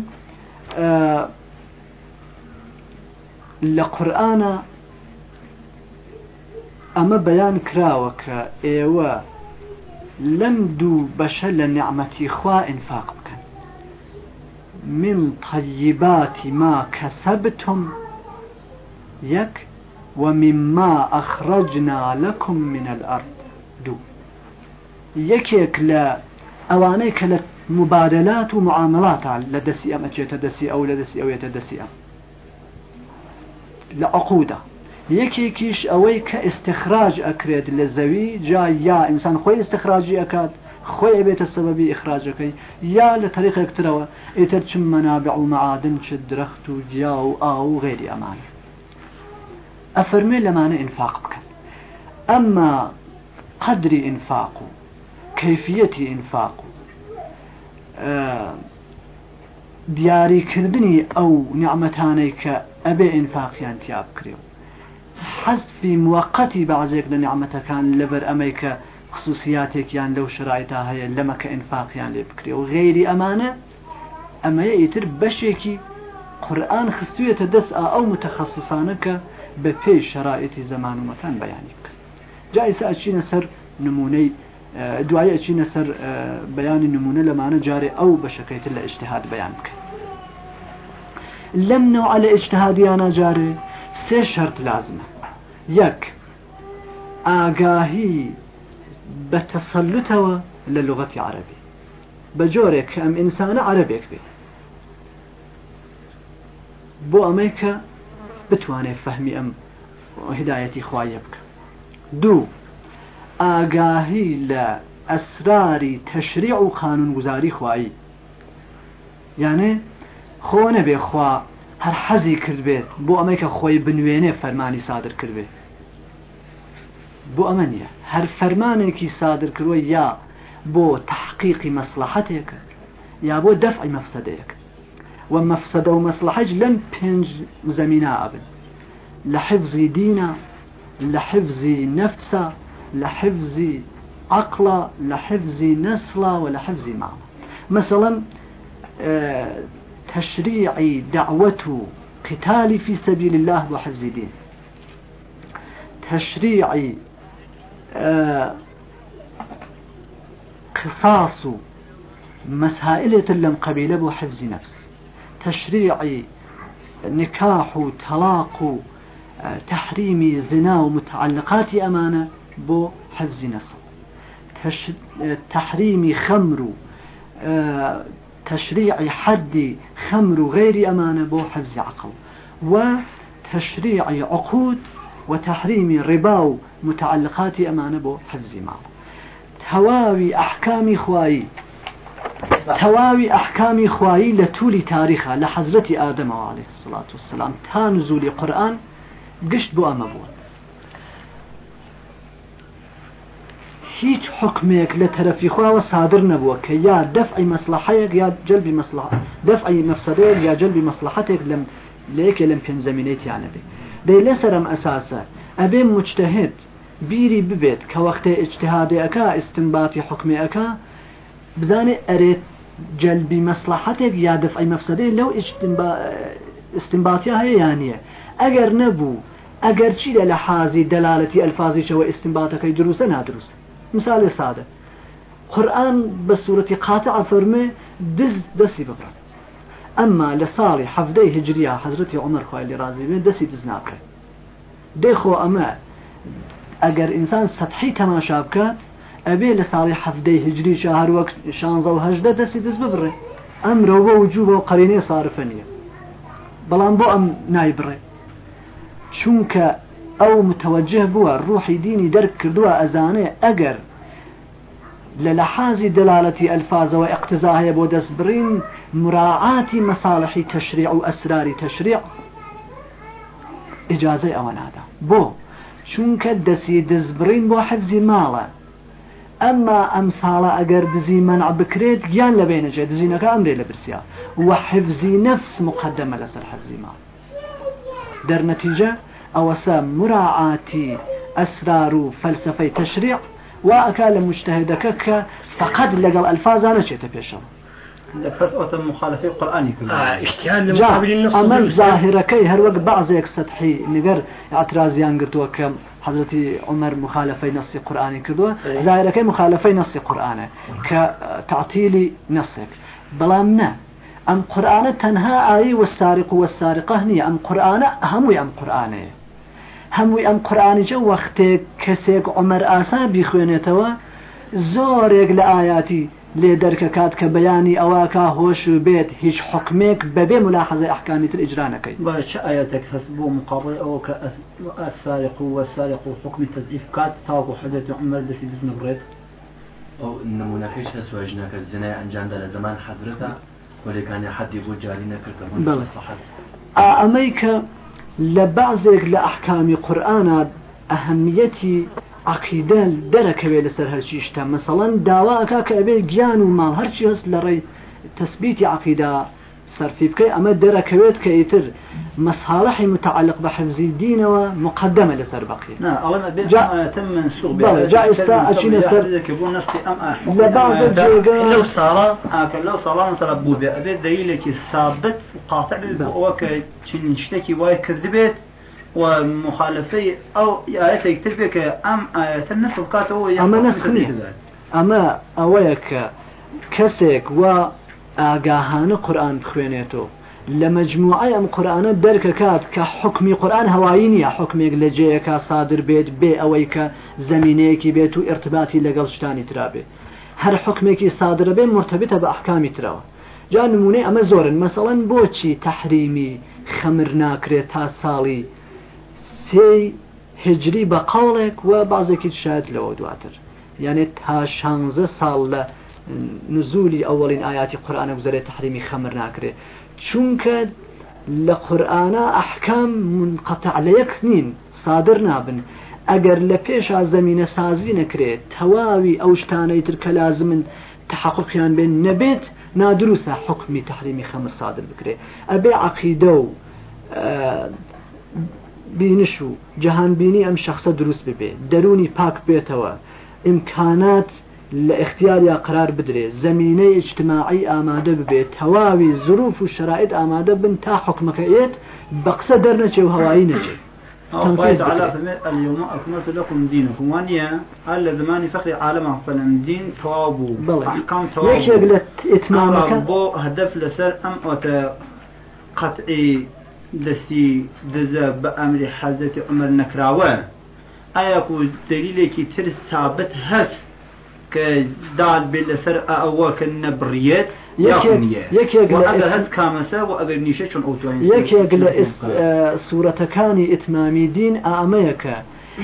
B: لە قورآە ئەمە بەیان کراوە کە ئێوە لم دو بشل نعمتي خوا انفاق بكن من طيبات ما كسبتم يك ومما أخرجنا لكم من الأرض دو يكيك لا اوانيك لا مبادلات ومعاملات لدسي أم أتشي تدسي أو لدسي أو يتدسي أم لعقودة یەکێکیش ئەوەی کە استخراج ئەکرێت لە زەوی جا یا ئینسان خۆی استخراجی ئەکات خۆی بێتە سەبەبی ئخراجەکەی یا لە تەریقێکترەوە ئیتر چم مەنابع و معادن چ درەخت و جیا و ئا و غێری ئەمانە ئەفەرمێ لەمانە ئینفاق بکەن ئەمما قدری ئینفاق و کەفیەتی ئینفاق و دیاریکردنی ئەو نیعممەتانەی کە ئەبێ ئینفاقیان تیاب کرێ حەزفی موقتی بەعزێک لە نیعممەتەکان لەبەر ئەمەی کە خصوصیاتێکیان لەو شرایتا هەیە لەمەکە ئینفاقیان لێ بکرێ و غێری ئەمانە ئەمەیە ئیتر بەشێکی قورآن خستوێتە دەست ئەو متەخصصانە کە بە پێی شرائتی زەمانومەکان بەیانی بکەن جایسا ئەچینە سەر نمونەی دوایە ئەچینە سەر بەیانی نمونە لەمانە جارێ ئەو بەشەکەیتر لە ئشتهاد بەیان بکەن لەم نەوە لە ئشتهادیانە جارێ سێ شەرت لازمە یەک ئاگاهی بە تەسەلوتەوە لە لغەتی عربی بە جۆرێک کە ئەم ئینسانە عربێک بێت بۆ ئەمەی کە بتوانێت فەهمی ئەم هدایەتی خوایە بکە دوو ئاگاهی لە ئەسراری تەشریع و خانون گوزاری خوایی یانێ خۆ نەبێ خوا هر حزی هەر حەزی کردبێت بۆ ئەمەی کە خۆی بنوێنێ فەرمانی سادر کردبێت بۆ ئەمە نیە هەر فەرمانێکی سادرکردوە یا بۆ تحقیقی مەسلحەتێکە یا بۆ دەفعی مەفسەدەیەک و مفسد و مەسلحەج لەم پنج زمینا ئابن لحفظ دینا لحفظ نفسا لحفظ عقلا لحفظ نسلا عقلە لە حفزی و لە حفزی ماوە تشريعي دعوة قتال في سبيل الله وحفظ دين تشريعي آه، قصاص مسائلة لم قبيلة وحفظ نفس تشريعي نكاح تلاق آه، تحريم زنا ومتعلقات أمانة بو حفظ نفس تحريم خمر آه، تشريع حد خمر غير أمانة بو حفظ عقل وتشريع عقود وتحريم ربا متعلقات أمانة بو حفظ مال تواوي أحكام خواي تواوي أحكام خواي لطول تاريخها لحضرة آدم عليه الصلاة والسلام تانزول قرآن قشت بو أما هیچ حکمێک لە خواه و صادر نەبووە که یا دفع مەسلحەیەک یا جلب مەسلح دفع مەفسەدەیەک یا جلبی مەسلحەتێک لەم لە یەکێ لەم پێنجەمینەتیانە بێ دەی لەسەرم ئەساسە ابی مجتهد بیری وقت اجتهاد اکا ئجتهادەکە حکم اکا بزانێ ئەرێت جلب مەسلحەتێک یا دەفعی مەفسەدەی لەو استنباطی های یعنی اگر نەبوو اگر چی لحاظی دلالتی الفاظی شو ئەلفازیشەوە که دروستە نادروست مثال ساده قرآن بصورة قاطع فرمه دز دسي ببرن أما لصالي حفده هجرية حضرت عمر خوالي رازي بين دسي دز نابره ديخو أما اگر إنسان سطحي تماشا بكات أبي لصالي حفده هجري شهر وقت شانزة هجده دسي دز ببره وجوب و قرينه صارفانية بلان بو أم نايبره چونکە او متوجه بوا ڕوحی ديني درك کردووە ازانه أجر لە دلالتي الفاظ دلالەتی ئەلفازەوە اقتزاهەیە بۆ دەستبرین مراعاتی تشريع تەشریع و ئەسراری تەشریع ئجاازەی ئەوە نادا بۆ چونکە دەسی دەستبرین بو حفظ ماڵە اما ئەم ساڵە ئەگەر دزی مەنع بکرێت گیان لە بێنەجێ دزینەکە ئەمرێ لە برسیا وە نفس مقدمة لسر حفظ مال در دەرنەتیجە اوسا مراعاتي اسرار فلسفة تشريع واكال كك فقد لقى الألفاظ انا شئت بيشر
A: لفرس مخالفه قراني كلها اجتهاد آه، لمقابل النص اما الظاهره
B: كي هر وقت بعض يك سطحي نجر اعتراض يانقتو كم حضرتي عمر مخالفه نص قراني كردو إيه. ظاهره كي مخالفه نص قرانه كتعطيل نصك بلامنا ام قرآن تنها اي والسارق والسارقه هني ام قرآن هم ام قرآن هەمووی ام قرآن جو وقت عمەر عمر آسا زۆرێک توا زور لێ دەرکە کات کە بەیانی ئەواکە هۆش
A: هوشو بێت هیچ حکمێک بەبێ ملاحەزای ئەحکانی تر ئجرانەکەی باش ئاەتێک هەست مقابل ئەوە السارق ئەسارق و وەسارق و حکمی تەزیف کات تاوکو حدێت عمەر دەستی بزن بڕێت
B: ئەو نمونونەکەی هەسواژنەکە زنای ئەنجامدا لە زمان حەزرەتە وەلێکانی حەدی بۆ جاری نەکردەوە بەڵێ ئەمەی کە لە بەعزێک لە ئەحکامی قورآە ئەهەمیەتی عقیدە دەرەکەوێت لەسەر هەرچی شتە مەسەڵەن داواکە کە ئەبێ گیان و ماڵ هەرچی هەست لە ڕێی تەسبیتی عقیدا صرفيبك أما دركويت كيتر مصالح متعلق بحفظ الدين ومقدمة لسر بقية نعم ألم جا... تم منسوب. سوق جاء استا أشينا سر
A: كبون نسقي أم أحسن لبعض الجوغا دا... لو صالة آه، لو صالة مثلا بوبي أبي دليلك ثابت وقاطع بوك تنشتكي واي كردبيت ومخالفي أو آيات يكتبك أم آيات النسخ كاتو أما نسخني
B: أما أويك كسك و ئاگاهانە قورآن بخوێنێتەوە لە مجموعی ئەم قورآانە دەرکەکات کە حکمی قورآن هەوایی نیە حکمێک لە جەیەکە سادر بێت بێ ئەوەی کە زمینەیەکی بێت و ارتباتی لەگەڵ شتانی ترابێ هەر حکمێکی سادرە بێ مرتبتە بە ئەحکامی ترەوە جا نمونەی ئەمە زۆرن مەسەڵەن بۆچی تحریمی خەمر ناکرێت تا ساڵی سێ هجری بە قاڵێک و بازێکی شاید لەوە دواتر یعنی تا شانزە ساڵ لە نزولی ئەوڵین ئاياتی قورآانە بزارێت تحریمی خەمر ناکرێت چونکە لە قورآە ئەحکام منقەتە لە یەک نین سادر نابن ئەگەر لە پێشا زمینە سازوی نەکرێت تەواوی ئەو شتانەی ترکە لازمن تحققیان بێن نەبێت نادرووسە حکمی تحریمی خەمر سادر بکرێت ئەبێ عقیدە و بینش و جەهانبینی ئەم شخصە دروست ببێ دەرونی پاک بێتەوە ئیمکانات لاختيار يا قرار بدري زمينه اجتماعي آماده ببيت تواوي ظروف وشرائط آماده بن تا حكمك ايت بقصة درنجي هواي نجي
A: الله تعالى اليوم أكملت لكم دينكم وانيا على زمان فخر عالم عصلا دين توابو أحكام توابو ليش قلت إتمامك بو هدف لسر أم أتا قطعي دسي دزا بأمر حزتي عمر نكراوان أيكو دليلك تر ثابت هست که بالسر بل سر او کن بریت یەکێک کامەسە و ئەبێ نیشە چۆن ئۆتوین آه، یەکێک لە
B: سوورەتەکانی ئیتمامی دین ئامەیەکە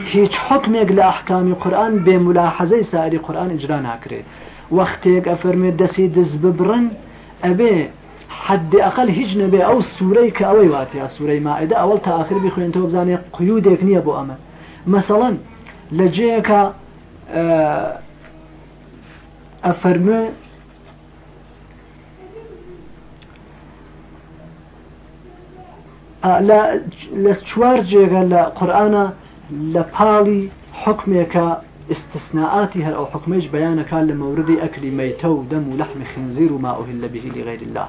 B: هیچ حکمێک لە ئەحکامی القرآن بێ ملاحەزەی ساری قورآن ئجرا ناکرێت وەختێک ئەفەرمێ دەسی دەست ببرن أبي حد أقل هیچ بي أو سوورەی كأوي واتي واتیا سوورەی مائدە ئەوەڵ تا آخر بخوێنتەوە بزانێ قوودێک نییە بۆ ئەمە مەسەڵەن لە جێەکە آه، أفرم آه، لا لا لشوار جيغا لا لبالي حكمك استثناءاتي هل أو حكميش لما لموردي أكل ميتو دم لحم خنزير وما أهل به لغير الله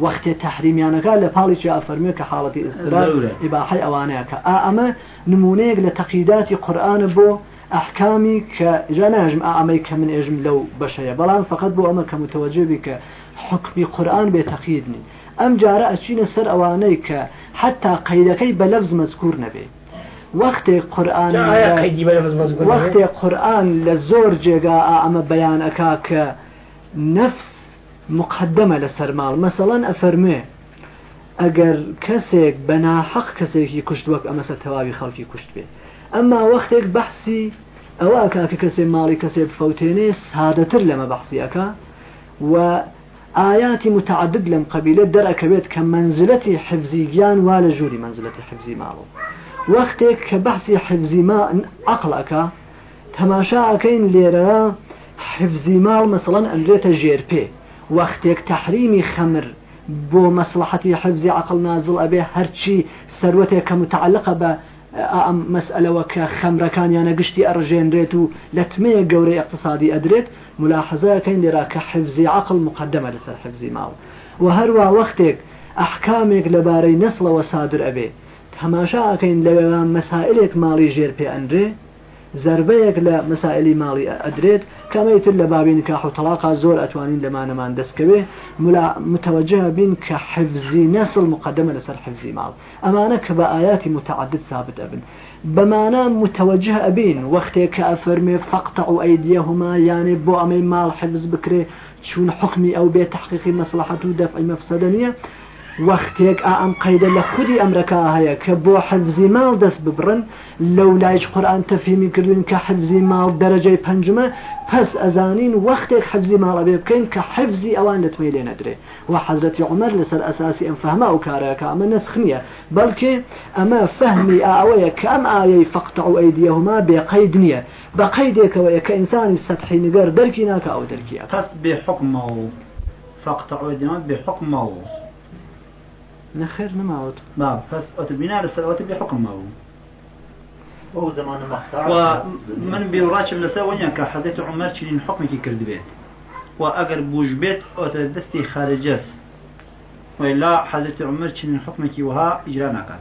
B: وقت تحريم يعني قال لبالي جاء فرميك حالة اضطراب إباحي أوانيك أما نمونيك لتقييدات قرآن بو ئەحکامی کە جا ناژم ئامەی کە من ئێژم لەو بەشەیە بەڵام فقط بۆ ئەمە کە متەوەجێبی کە حکمی قورآن بێ تەقیدنی ئەم جارە ئەچینە سەر ئەوانەی کە حتا قەیدەکەی بە لەفز مەزکوور نەبێ وەختی قورآن وەختی قورآن لە زۆر جێگا ئەمە بەیانەکا کە نفس مقدمە لە سەرماڵ مەسەڵەن ئەفەرمێ ئەگەر کەسێک بەناحەق کەسێکی کوشتوەک ئەمەسە تەواوی خەڵکی کوشت بێت اما وقتك بحثي اواكا في كسب مالي كسب فوتينيس هذا ترلم بحثيك و آيات متعدد لم قبيلة در أكبيت كمنزلة حفزي جان ولا جوري منزلة حفزي مالو وقتك كبحثي حفزي ما عقلك تماشاكين ليرا حفزي مال مثلا أمريت جير بي وقتك تحريمي خمر بو مصلحتي حفزي عقل نازل أبي هرشي ثروتك متعلقة ب ئەم مەسئلەوە کە خەمرەکانیانە گشتی ئەڕژێنرێت و لەتمەیە گەورەی اقتصادی ئەدرێت ملاحەزەکەین لێرا کە حفزی عقل مقدمە لەسەر حفزی ماوە و هەروە وەختێک ئەحکامێک لەبارەی نسلەوە سادر ئەبێ تەماشاکەین لەوێوان مەسائلێک ماڵی ژێر پێ ئەندرێ زربيك لا مەسائلی مالي أدريت كما لە بابين كاحو طلاقة تەلاقا أتوانين لما نمان دسك به ملا متوجه بين كحفزي مقدمە لەسەر لسر حفزي مال أما بە بآيات متعدد ثابت بما نام متوجه أبين وقت كأفرمي فاقطعوا أيديهما يعني بو أمي مال حفز بكري شون حكمي أو بيتحقيق مصلحته دفع مفسدانية وەختێک ئا آه، ئەم قەیدە لە خودی ئەمریکا آه، هەیە کە بۆ حەفزی ماڵ ببرن لەو لایش قورآان تەفیمی کردوین کە حەفزی ماڵ درجة پەنجمە پس ئەزانین وەختێک حەفزی ماڵە مال بکەین کە حەفزی ئەوان لەتوی لێ و حەزرەتی عمر لەسەر ئەساسی ئەم فەهما و کارەکە ئەمە نسخنیە بەڵکێ ئەمە فەهمی ئاوەیە کە ئەم ئاەی فەقتە ئەو ئەیدیەهما بێقەید نییە بە قەیدێکەوە یەکە ئینسانی
A: سەحی نگەر دەرکی ناکە ئەو دەرکیە پس بێ حکمە و فەقتە ئەوی بێ حکمە و نخير نه خیر نماوت نعم فسقط بناء السلوات بحكم ما هو هو زمان مختار ومن بيراش من لسوانيا كحضرت عمر حكم كي كرد بيت وأجر بوج بيت أتدستي خارجس ولا حضرت عمر حكم كي وها اجرا نقد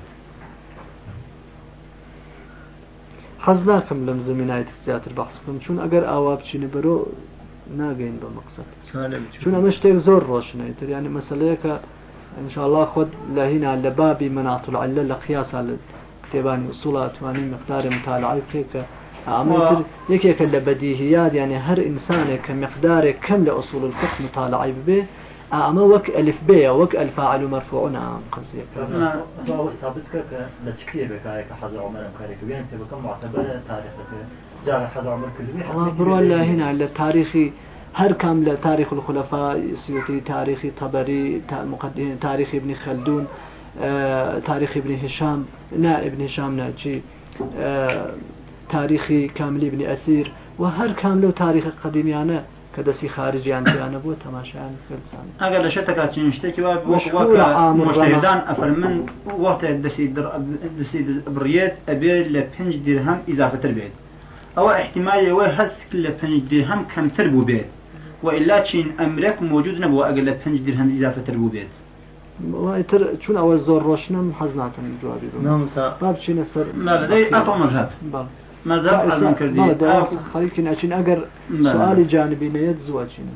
A: حزنا كم لم زمینایت زیاتر باس بم چون ئەگەر
B: ئاوا بچینە بەرۆ ناگەین بە مەقصد چون ئەمە زور زۆر يعني مساله مەسلەیەکە ان شاء الله خد لهنا لباب مناط العله لقياس على كتابان اصولات واني مقدار مطالعه فيك عمل عملتر يكيك لبديهيات يعني هر انسان كمقدار كم لاصول الفقه مطالعه به اما وك الف ب وك الفاعل مرفوع نعم قصدي انا
A: ثابت كك لتشكيل بكايك حضر عمر كاريك بين تبقى معتبره تاريخك جاء حضر عمر كل كلمه والله برولا هنا
B: على التاريخي هەر کام لە تاریخ خولەفا سیوتی تاریخی تەبەری تاریخی بنی خەلدون تاریخی بنی هشام نا ابنی هشام ناچی تاریخی کاملی بنی ئەسیر و هەر کام لەو تاریخ قدیمیانە کە دەستی خارجیان تیانە بوو تەماشایان کردان
A: ئەگەر لە شتەکە چینشتێکی وادان ئەفەرمن وەختە دەسی دەسی بڕێت ئەبێ لە پێنج دیرهم ئیزافتر بێت ئەوە احتیممالی ئەوە هەست لە پێنج دیرهم کەمتر بوو بێت وإلا تشين أمرك موجود نەبووە ئەگەر لە پنج در هەند والله تر بوو
B: بێت تر چون ئەوە زۆر ڕۆشنم حەز ناکەم جوابی با بچینە سەر ئەمەژات خەریکی ناچین ئەگەر سوالی جانبی نەیەت زوواچینە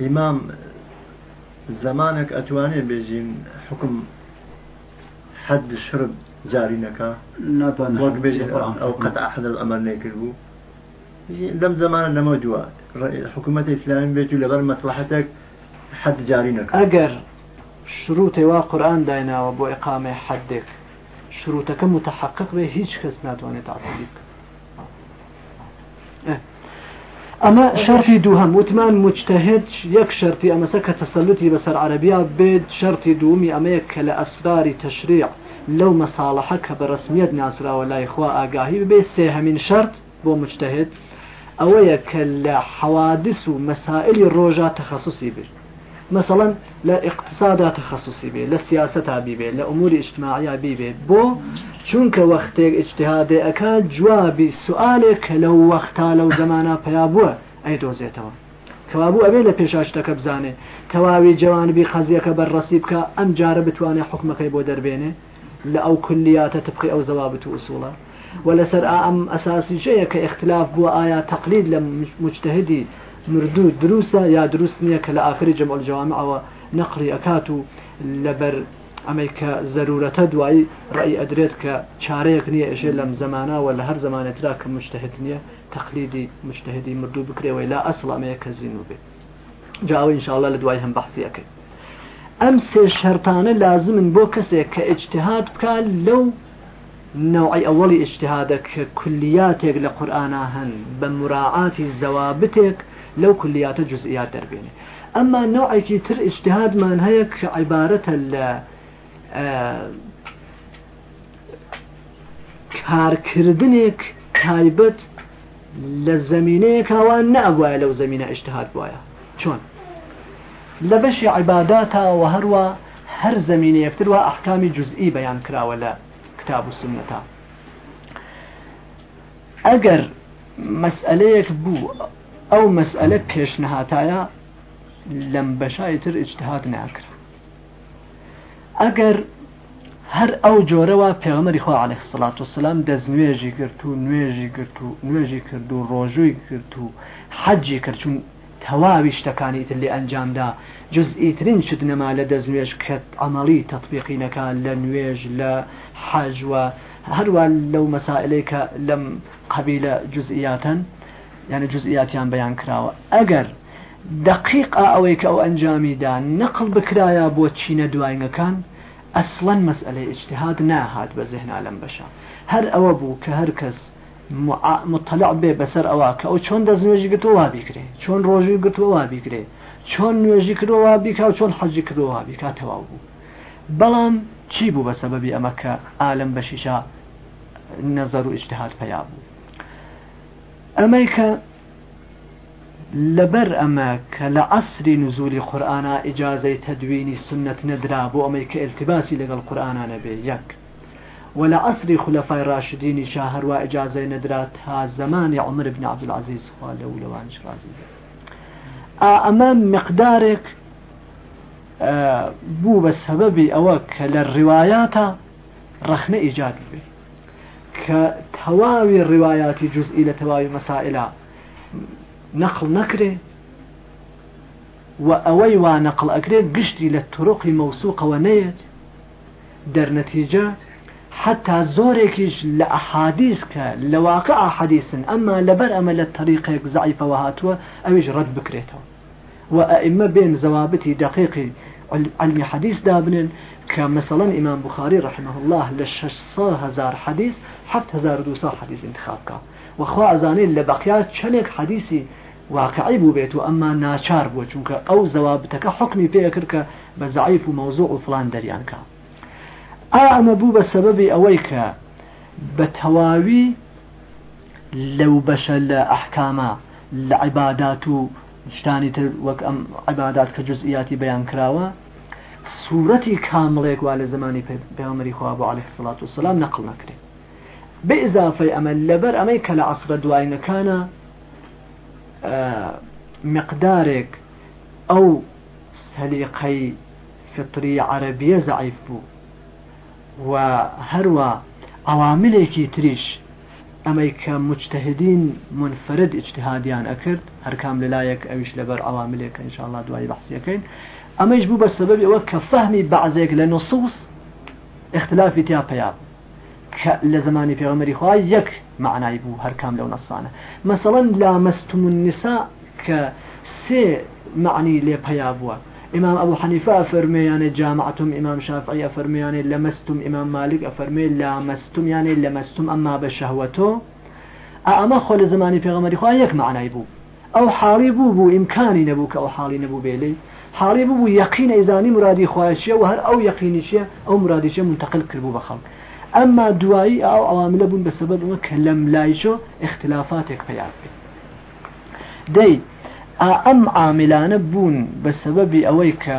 A: امام زمانك ئەتوانێت بێژین حكم حد شرب جارینەکە ناتوان وەک بێژین ئەو قەت ئەحد ئەمەر نەکرد بوو دم زمان نموجوا دووە الإسلامية بيجوا لبر مصلحتك حد جارينك
B: أجر شروط ئەگەر شروع وا قورآان دایناوە بۆ ئقامێ متحقق به هيج کەس ناتوانێت تعطيك اه.
A: اما شرطي
B: دوهم وثمان مجتهد يك شرطي اما سكة تسلطي بەسەر عربیا بيد شرطي دومي اما يك لأسرار تشريع لو مصالحك برسمية ناصرة ولا ڕسمیت آقاهي لای خوا شرط بو مجتهد ئەوەیە کە لە حوادس و مەسائلی ڕۆژە تەخصصی بێت مثلا لە اقتصادا تەخصصی بێ لە سیاستا بیبێ لە ئەموری اجتماعیا بیبێ بۆ چونکە وەختێک اجتهادێ ئەک جوابی سوالێک کە لەو وەختا لەو زمانە پیا بووە ئەی دۆزێتەوە کەوابوو ئەبێ لە پێشاشتەکە بزانێ تەواوی جوانبی خەزیەکە بەرڕسی بکە ئەم جارە بتوانێت حکمەکەی بۆ دەربێنێ لە ئەو کلیاتە تبقی ئەو زەوابت و ئووسڵە وەلەسەر ئەم ئەساسی شەیە کە اختلاف بووە ئایا تەقلید لە مجتهدی مردوو دروستە یا دروست نییە کە لە ئاخری جەمەلجیوان ئەوە نەقلی ئەکات و لەبەر ئەمەی کە زەرورەتە دوایی ڕێی ئەدرێت کە چارەیەک نییە ئەژێ لەم زمانەوە لە هەر زمانێترا کە مشتهت نییە تەقلیدی مشتهدی مردوو بکرێەوەی لا ئەسڵامەیە کە زیین و بێت جاوە انشاءله لە دوای هەم بەحسیەکەی ئەم سێ شەرتانە لازمن بۆ کەسێک کە ئجتهاد بکات لەو نوعی ئەوەڵی ئشتهادە کە کولیاتێک لە قورآە هەن بە مراعاتی زەوابتێک لەو کولیاتە جزئیات دەربێنێ ئەمما نوعێکی تر ئشتهادمان هەیە کە عیبارەتە لە کارکردنێک تایبەت لە زمینەیە کاوان نەبواە لەو زمینە ئشتهاد وایە چۆن لە بەشی عیباداتەوە هەروە هەر زمینە یەکتر وە ئەحکامی جزئی بەیان کراوە لە کتاب و سنەتا ئەگەر مەسئلەیەک بوو ئەو مەسئلە پێشنەهاتایە لەم بەشای تر ئجتهات ناکرا ئەگەر هەر ئەو جۆرەوە پێوەمەری خۆ عليه سلاات وسلام دەست نوێژی گرت و نوێژی گرت و نوێژی کرد و ڕۆژووی کرد و حەجی کردچون تەواوی شتەکانی تر انجام دا جزئیترین شت نەما لە لدز کە ئەمەڵی تەطبیقی نەکە لە نوێژ لحاج و هەروان لو مەسائلێکە لەم قبی لە جزئیاتەن یعنی جزئیاتیان بەیان کراوە ئەگەر دقیق ئەوەی کە ئەو ئەنجامیدا نەقل بکرایە بۆ چینە دوایەکان اصلا مەسئلەی اجتهاد ناهات بە زهنا لەم بەشە هەر ئەوە بوو کە هەر کەس مطلع بێ بەسەر ئەوە کە ئەو چۆن دەستێژی گرتوە وا بیکرێ چۆن ڕۆژی گرتووە وا بیکرێ چۆن نوێژی کردەوە وا بیکا و چۆن حەجی کردەوە وا بیکا تەواو بوو بەڵام چی بوو بە سەبەبی ئەمە کە ئالم بە شیشە نەزەر و ئیشتهات پیا بوو ئەمەی کە لەبەر ئەمە کە لە ئەسری نزولی قورآانە ئیجاازەی تەدوینی سنت نەدرا بۆ ئەمەی کە ئەلتیباسی لەگەڵ قورآانە بێ یەک ولا أصري خلفاء الراشدين شاهر وإجازة ندرات ها نەدرات عمر بن عبد العزيز خاله ولەوانش ڕازی
C: ئەمە
B: آه، أمام مقدارك آه، بو سەبەبی ئەوە کە لە ڕواایاتە ڕخنە ئیجاد بێ کە تەواوی مسائل نقل لە وأوي ونقل نەقل قشتي للطرق موسوقة ونيت در نتيجات حتى زوركش لأحاديث ك لواقع حديثن أما لبر أما للطريقة ضعيفة وهاتوا أويش رد بكريتو وأئمة بين زوابتي دقيق علمي حديث دابنن كمثلا إمام بخاري رحمه الله للششصار هزار حديث حفت هزار دوسا حديث انتخابك وخواه أزاني لبقيات شنك حديثي واقعي بو بيتو أما ناشار بو چونك أو زوابتك حكمي فيه كرك بزعيف وموضوع فلان دريانك ئایا ئەمە بوو بە سەبەبی ئەوەی کە بە تەواوی لەو بەشە لە ئەحکامە لە عیبادات و شتانی تر وەک ئەم عیبادات کە جزئیاتی بەیان کراوە سوورەتی کامڵێک وا لە زمانی پێمەری خوا بۆ عليه سڵات و سلام نەقل نەکرێت بە ئزافەی ئەمە لەبەر ئەمەی کە لە عسرە دواینەکانە مقدارێک ئەو سەلیقەی فتری عەربیە زعیف بوو و هەروە ئەواملێکی تریش ئەمەی کە مجتهدین منفرد اجتهادیان ئەکرد هەرکام لەلایەک ئەویش لەبەر ئەواملێک انشاءله دوای بەحسیەکەین ئەمەش بوو بە سببی ئەوە کە فەهمی بەعزێک لە نوسوس اختلافی تیا پیاب کە لە زمانی پێغەمەری خوا یەک معنای بو هر لەو نەسانە مەسەڵەن لا مەستمون نیسا کە سێ معنی لێ پیابووە امام ابو حنيفه افرمي يعني جامعتم امام شافعي افرمي يعني لمستم امام مالك افرمي لمستم يعني لمستم اما بشهوته اما خل زماني پیغمبر خو یک معنی بو او حالی بو بو امکانی نبو که او حالی نبو بیلی حالی بو بو یقین ایزانی مرادی خواهشیه و هر او یقینیشه او مرادیشه منتقل کربو بخل اما دوایی او عوامل بون بسبب اون کلم لایشو اختلافاتک پیار بی دی ئەم عاملانە بوون بە سەبەبی ئەوەی کە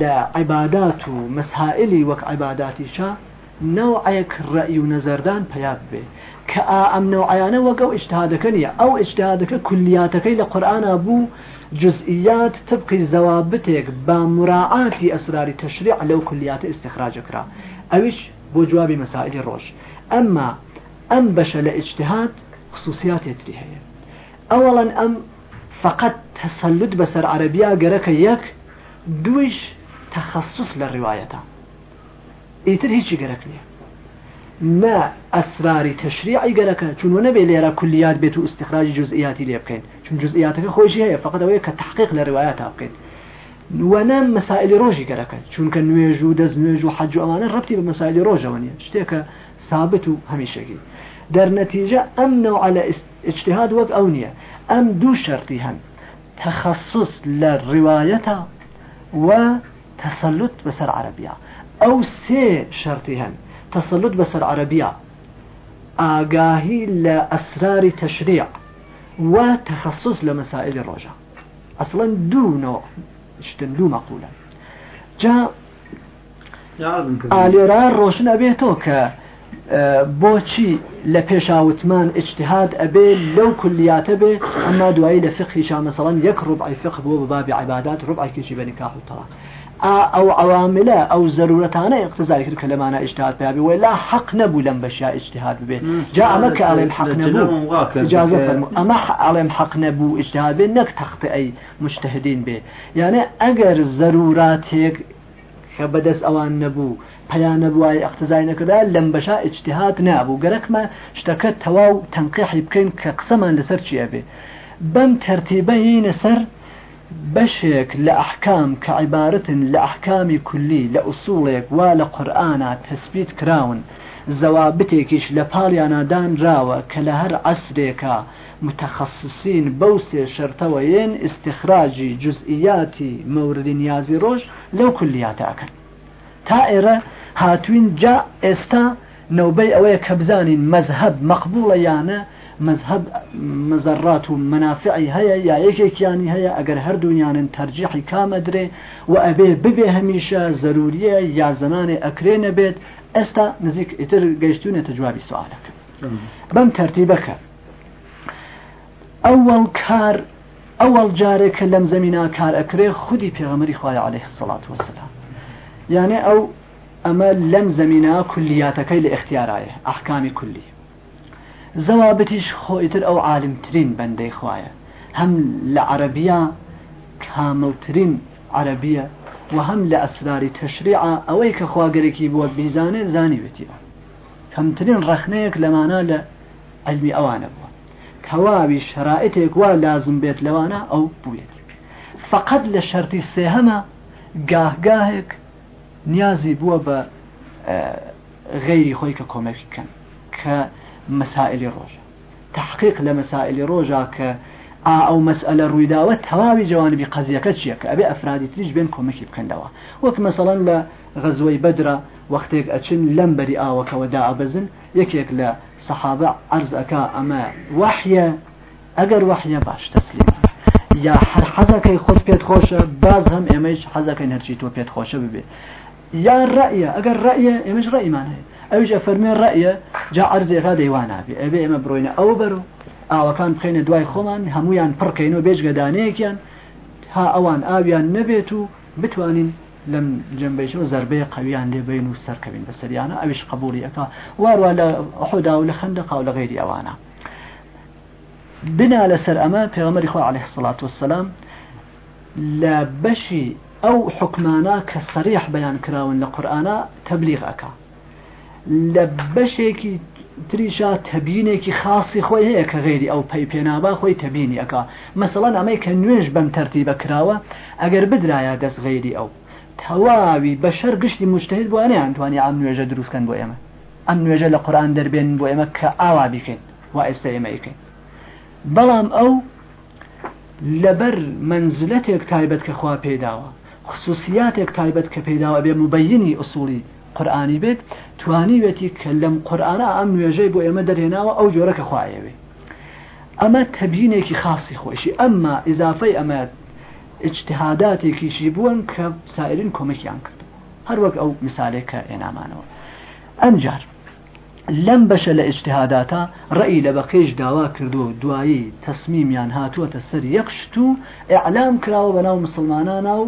B: لە عیبادات و مەسائلی وەک عیباداتیشە نەوەیەک ڕەئی و نەزەردان پیاب بێ کە ئەم نەوەیانە وەک ئەو ئشتهادەکە نیە ئەو ئشتهادەکە کولیاتەکەی لە قورآە بوو جزئیات تبقی زەوابتێک با مراعاتی ئەسراری تەشریع لەو کولیاتە ئستخراجەکرا ئەویش بۆ جوابی مەسائلی ڕۆژ ئەمما ئەم بەشە لە ئجتهاد خصوصیاتێتری هەیە ئەوەڵەن ئەم فقط تسلط بسر عربية قرك يك دويش تخصص للرواية ايتر هيجي قرك ليه نا أسرار تشريعي قرك چون نبي ليرا كليات بيتو استخراج جزئياتي ليه بكين چون جزئياتك خوشي هي فقط هو كتحقيق للروايات بكين وانا مسائل روجي قرك چون كنويج ودز نويج وحج وانا ربطي بمسائل روجا وني شتيك ثابتو هميشه در نتيجة أمنوا على اجتهاد وقت اونيا ام دو شرطي هن تخصص للرواية و تسلط بسر عربية او سي شرطي هن تسلط بسر عربية اقاهي لأسرار تشريع و تخصص لمسائل الرجا اصلا دو نوع اشتن دو مقولا جا
A: يا عزم كبير
B: روشن ابيتو اه، بوشي لە پێشاوتمان اجتهاد ابي لو كليات ابي اما دوایی لە فقی مثلا یەک ڕوبعی فق بۆ عبادات ربع ڕوبعیکیشی بە نکاح و تەلاق او عواملە ئەو ضرورەتانە اقتزای کرد کە اجتهاد بابي ولا حق نبو لم بشا اجتهاد ببێ جا ئەمە کە ئەڵێم حق نەبوو اما ئەڵێم حق نبو اجتهاد بنك نەک تەختەی مشتهدین بێ یانە ئەگەر ضروراتێک کە بەدەست اوان نبو پەیا نەبووای ئەختزای نەکەدا لەم بەشا ئیجتهات نابوو گەرەکمە شتەکە تەواو تەنقیحی بکەین کە قسەمان لەسەر چیە بێ بەم تەرتیبەی نەسەر بەشێک لە ئەحکام کە عیبارەتن لە ئەحکامی کولی لە ئووسڵێک وا لە قورآە تەسبیت کراون زەوابتێکیش لە پاڵیانادان راوە کە لە هەر ئەسرێکە متەخصصین بەو سێ شەرتەوەیەن استخراجی جزئیاتی مەوردی نیازی ڕۆژ لەو کولیاتەکەن تا ئێرە هاتوین جا ئێستا نەوبەی ئەوەیە کە بزانین مەزهب مەقبوڵە یانە مەزهب مەزەڕات و منافعی هەیە یا یەکێکیانی هەیە ئەگەر هەردووانیانن تەرجیحی کامەدرێ و ئەبێ ببێ هەمیشە زەروریە یا زمانێ ئەکرێنە بێت ئێستا نزیک ئیتر گەیشتونێتە جوابی سوالەکە بەم تەرتیبەکە ئەوەڵ کار ئەوەڵ جارێک کە لەم زەمینا کار ئەکرێ خودی پێغەمەری خخوای عليه سڵات وسلام یانێ ئەو ئەمە لەم زمینە کولیاتەکەی لە اختیارایە ئەحکامی کولی زەوابتیش خۆیتر ئەو عالمترین بەندەی خوایە هەم لە عەربیە کاملترین عەربیە و هەم لە ئەسراری تەشریع ئەوەی کە خواگەرێکی بووە بیزانێ زانیوێتیە کەمترین ڕەخنەیەک لەمانە لە ئەلمی ئەوانە بووە تەواوی شرائتێک وا لازم بێت لەوانە ئەو بوویەتی فقط لە شەرتی سێهەمە گاهگاهێک نیازی بووە بە غەیری خۆی کە کۆمەکی بکەن کە مەسائلی ڕۆژە تحقیق لە مەسائلی ڕۆژا کە ئەو مەسئلە ڕوویداوە تەواوی جوانبی قەزیەکە چییە کە ئەبێ ئەفرادی تریش بێن کۆمەکی بکەنەوە وەک مەسەڵەن لە غەزوەی بەدرا وەختێک ئەچن لەم بەری ئاوەکەەوەدا ئەبزن یەکێک لە سەحابە عرزەکە ئەمە وحە ئەگەر وحە باش تەسلیم یا هەر حەزەکەی خۆت پێت خۆشە باز هەم ئێمەش حەزەکەی نەرچی تۆ پێت خۆشە ببێ یان ڕە ئەگەر ڕە ئێمەش ڕێمان هەیە ئەوش فەرمێ ڕە جا ئەرزێکا دەیوانابێ ئەبێ ئێمە بڕۆینە ئەو بەرو ئاوەکان بخێنە دوای خۆمان هەمویان پڕکەین و بێژگەدانەیەکیان تا ئەوان ئاویان نەبێت و بتوانین لەم جنبەیشەوە زربەیە قەویان لێبین و سەرکەوین بە سەریانە ئەوش قبولیەکە وارووا لە حدا و لە خندە قاو لە غیری ئەوانە بنا لەسەر ئەمە پێغەمەری خۆ عليه سڵات وسلام لە بەشی ئەو حکمانە کە سەریح بەیان کراون لە قورآە تەبلیغەکە لە بەشێکی تریشا تەبینێکی خاصی خۆی هەیە کە غێری ئەو پەی پێنابا خۆی تەبینیەکە مەسەڵەن ئەمەی کە نوێژ بەم تەرتی بەکراوە ئەگەر بدرایە دەست غێری ئەو تەواوی بەشەر گشتی مشتهید بۆیانیان توانی ئەم نوێژە دروستکەن بۆ ئێمە ئەم نوێژە لە قورآان دەربێن بۆ ئێمە کە ئاوا بکەین و ئێستا ئێمەیکەین بەڵام ئەو لەبەر منزلەتێک تایبەت کە خوا پێداوە خصوصیاتێک تایبەت کە پێداوە بێ مبینی ئوسولی قورآانی بێت توانی بێتی کە لەم قورآە ئەم نوێژەی بۆ ئێمە دەرێناوە ئەو جۆرە کە خوایەوێ ئەمە تەبیینێکی خاصی خۆشی ئەمما ئضافەی ئەمە اجتهاداتێکیشی بوون کە سائرین کۆمەکیان کرد هەروەک ئەو مثالێک کە ئێنامانەوە ئەمجار لەم بەشە لە ئجتهاداتە ڕێی لە بەقێش داوا کردو و دوایی تەسمیمیان هاتووەتە سەر یەخشت و ئەعلام کراوە بەناو مسلمانانە و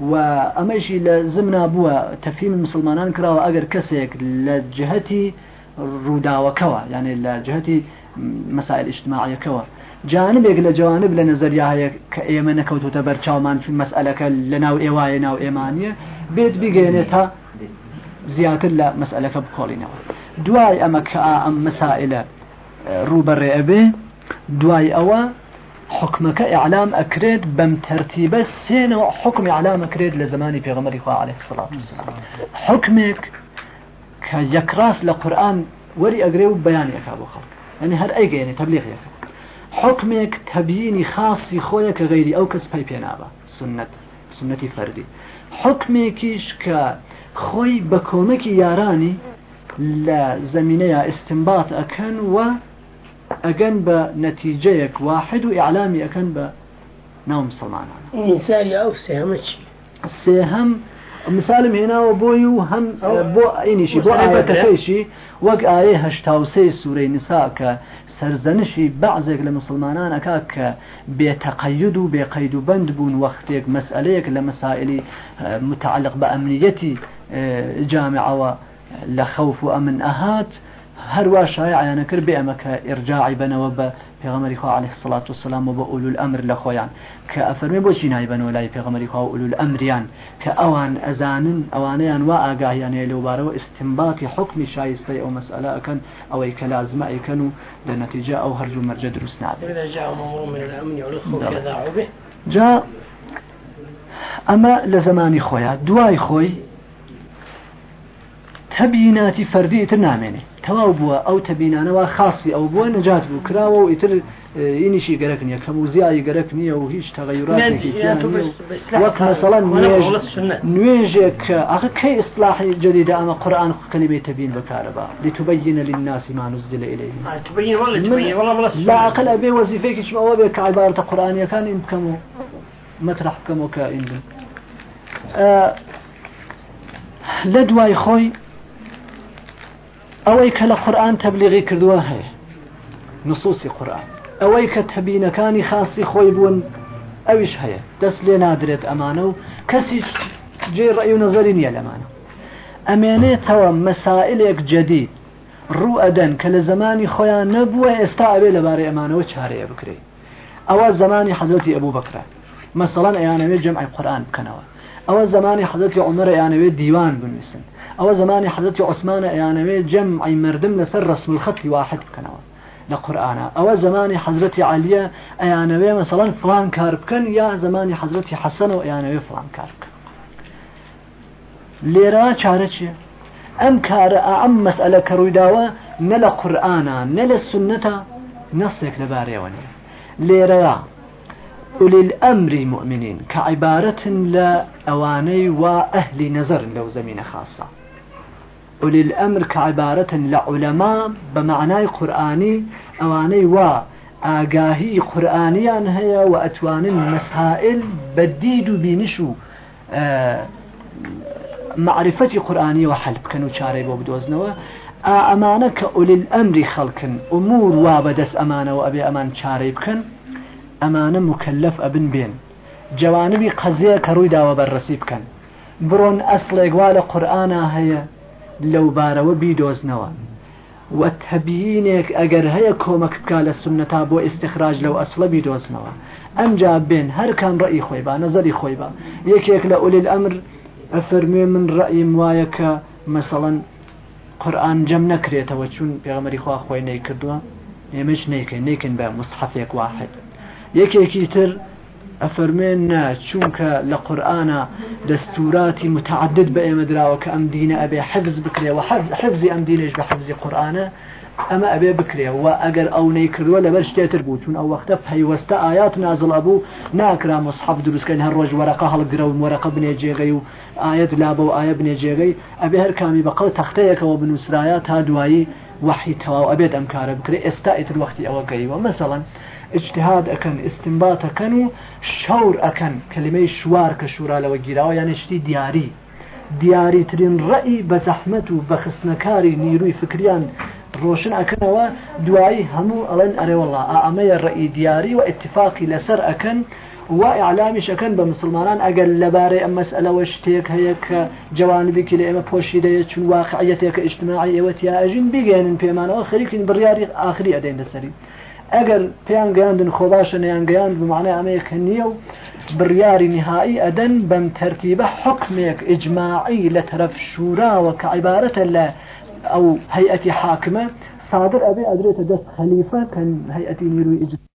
B: و ئەمەشی لە زمنا بووە تەفیم مسلمانان کراوە ئەگەر کەسێک لە جهتی ڕووداوەکەوە یعنی لە جهتی مەسائل اجتماعیەکەوە جانبێک لە جوانب لە نظریایە کە ئێمە نەکەوتوتە بەرچاومان فی مەسئلەکە لە ناو ئێوایە ناو ئێمانە بێت بگەێنێت تا زیاتر لە مەسئلەکە بکۆڵینەوە دوای ئەمە کە ئەم مەسائلە ڕوبەڕێ ئەبێ دوای ئەوە حكمك إعلام أكريد بم ترتيب سين حكم إعلام أكريد لزماني في غمر إخوة عليه الصلاة والسلام حكمك كيكراس لقرآن وري أقريب بياني أكابو خلق يعني هر أيقى يعني تبليغ يكا حكمك تبييني خاصي خويا كغيري أو كسبي بينابا سنة سنتي فردي حكمك كخوي خۆی بە لا یارانی استنباط أكن و أجن بە واحد وإعلامي أجن ئەەکەن بە ناو مسلمانان ئینسانی ئەو سێ هنا وبويو هم هەم مثالم بو بۆی و هەم بۆ ئینیشی بۆ ئەبەتەخەیشی وەک سورة نساء ك سرزنشي کە سرزنشی بعضێک لە مسلمانانەکە کە بێتەقەید و بێقەید و بند بوون وەختێک مەسئلەیەک لە آه، متعلق بأمنيتي آه، جامعة جامعەوە لە خەوف هروا شايع يعني كربي أما كإرجاع بنا وب في غمرخوا عليه الصلاة والسلام وبقول الأمر لخويان كأفرم بوجينا بنا ولا في غمرخوا أقول الأمر يان كأوان أذان أوانيا وأجا يعني لو بارو استنباط حكم شايستي أو مسألة كان أو أي كلازمة أي كانوا لنتيجة أو هرجو مرجد رسنا إذا
C: جاء مأمور من الأمن يقول كذا عبي
B: جاء أما لزماني خويا دواي خوي تبيناتي فردية النامني تەواو بووە ئەو تەبینانەوە خاصی ئەو بووە نەجات بوو کراوە و ئیتر ئینیشی اه، گەرەک نییە کەم و زیایی گەرەک نییە و هیچ تەغیراتوەک مەسەڵەن نوێژێک ئاخر کەی ئیسلاحی جەریدا ئەمە قورآان کەلیبێ تەبین بەکارەبا لتوبەینە تبين مانوزدی لە ئیلەی لاقل ئەبێ وەزیفێکیش ئەوە بێ کاعبارتە قورآانیەکان ئیم بکەم و مەترح بکەم و کائین اه، لە دوای خۆی ئەوەی کە لە قورآن تەبلیغی کردووە هەیە نصوصی قورآن ئەوەی کە تەبینەکانی خاصی خۆی بوون ئەویش هەیە دەست لێ نادرێت ئەمانە و کەسیش جێ ڕێی و نەزەری نییە لەمانە ئەمێنێتەوە مەسائلێک جدید ڕوو ئەدەن کە لە زمانی خۆیان نەبووە ئێستا ئەوێ لەبارەی ئەمانەوە چارەیە بکرێت ئەوە زمانی حەزەتی ئەبوو بکرا عمر ئەیانەوێت دیوان بنووسن او زماني حضرت عثمان ایانەوێ يعني جمع مردم لسر رسم الخط واحد بکەنەوە لە او زماني زمانی حضرت عالیە ئەیانەوێ يعني مثلا فلان كاربكن يا زماني زمانی حضرت حسن يعني فلان كارب ليرا لێرە ام كار ام مساله كرويداوه مەسئلە قرانا ڕوویداوە السنه نصك قورآە نە لە أولي الأمر مؤمنين كعبارة لا أواني وأهل نظر لو زمين خاصة ئولی الأمر كعبارة لعلماء بمعنى قرآني أواني و آقاهي قرآنيان هيا وأتوان المسائل بديد بينشو آه معرفتی قورآانی و حەل بکەن و چارەی بۆ بدۆزنەوە ئەمانە کە ئولل ئەمری خەڵکن ئومور وا بەدەست ئەمانەوە ئەبێ ئەمان چارەی بکەن ئەمانە مکەلف ئەبن بێن جوانبی قەزیە کە ڕووی داوە بەررسی بکەن بڕۆن ئەسڵێک وا لە قورآە هەیە لەو بارەوە بیدۆزنەوە وە تەبیینێک ئەگەر هەیە کۆمەک بکە لە سنەتا بۆ ئستخراج لەو ئەسڵە بیدۆزنەوە ئەمجا بێن هەرکان ڕێی خۆی با نەزەری خۆی بە یەکێک لە ئولل ئەمر ئەفەرمێ من ڕەئیم وایە کە مەسەڵەن قورآن جەم نەکرێتەوە چون پێغەمەری خوا خۆی نەی کردووە ئێمەش نیکەین نیکن بە مصحفێک واحد یەکێکی تر أفرمينا چونك لقرآن دستورات متعدد بأي مدراوة كأم دين أبي حفظ بكري وحفظ أم دينيش بحفظ قرآن أما أبي بكري وأقر أو نيكر ولا برش تيتر بوتون أو وقت فهي وست آيات نازل أبو ناكرا مصحف دروس كان هالرج ورقة هالقرو ورقة بني جيغي آيات لابو آية بني جيغي أبي هركامي بقل تختيك وبن سرايات هادواي وحي تواو أبيت أمكار بكري استائت الوقت أو قريبا مثلا ئجتهاد ئەەکەن ئستنبات ئەەکەن و شەور ئەەکەن کلمەی شوار کە شورالەوە گیراوە یانشتی دیاری دیاریترین ڕئی بە زەحمت و بەخستنەکاری نیروی فکریان ڕۆشن ئەەکەنەوە دوایی هەموو ئەڵەن ئەرێوەڵا ئەمەیە ڕئی دیاری و اتفاقی لەسەر ئەەکەن و ئاعلامیشەکەن بە مسلمانان ئەگەر لەبارەی ئەم مەسئلەوە شتێک هەیە کە جوانبیکی لە ئێمە پۆشیدەیە چون واقعەتێکە ئیشتماعی ئێوەتیاژین بگەێنن پێمانەوە خەریکین بڕیاری ئاخری ئەدەین لەسەری ئەگەر پێیان گەیاندن خۆباشە نیان گەیاند بمانای ئەمەیەک نییە و بڕیاری نهایی ئەدەن بەم تەرتیبە حکمێک ئجماعی لە تەرەف شوراوە کە عیبارەتە لە ئەو هەیئەتی حاکمە صادر ئەبێ ئەدرێتە دست خەلیفە کە هەیئەتی نیروی ئجماعی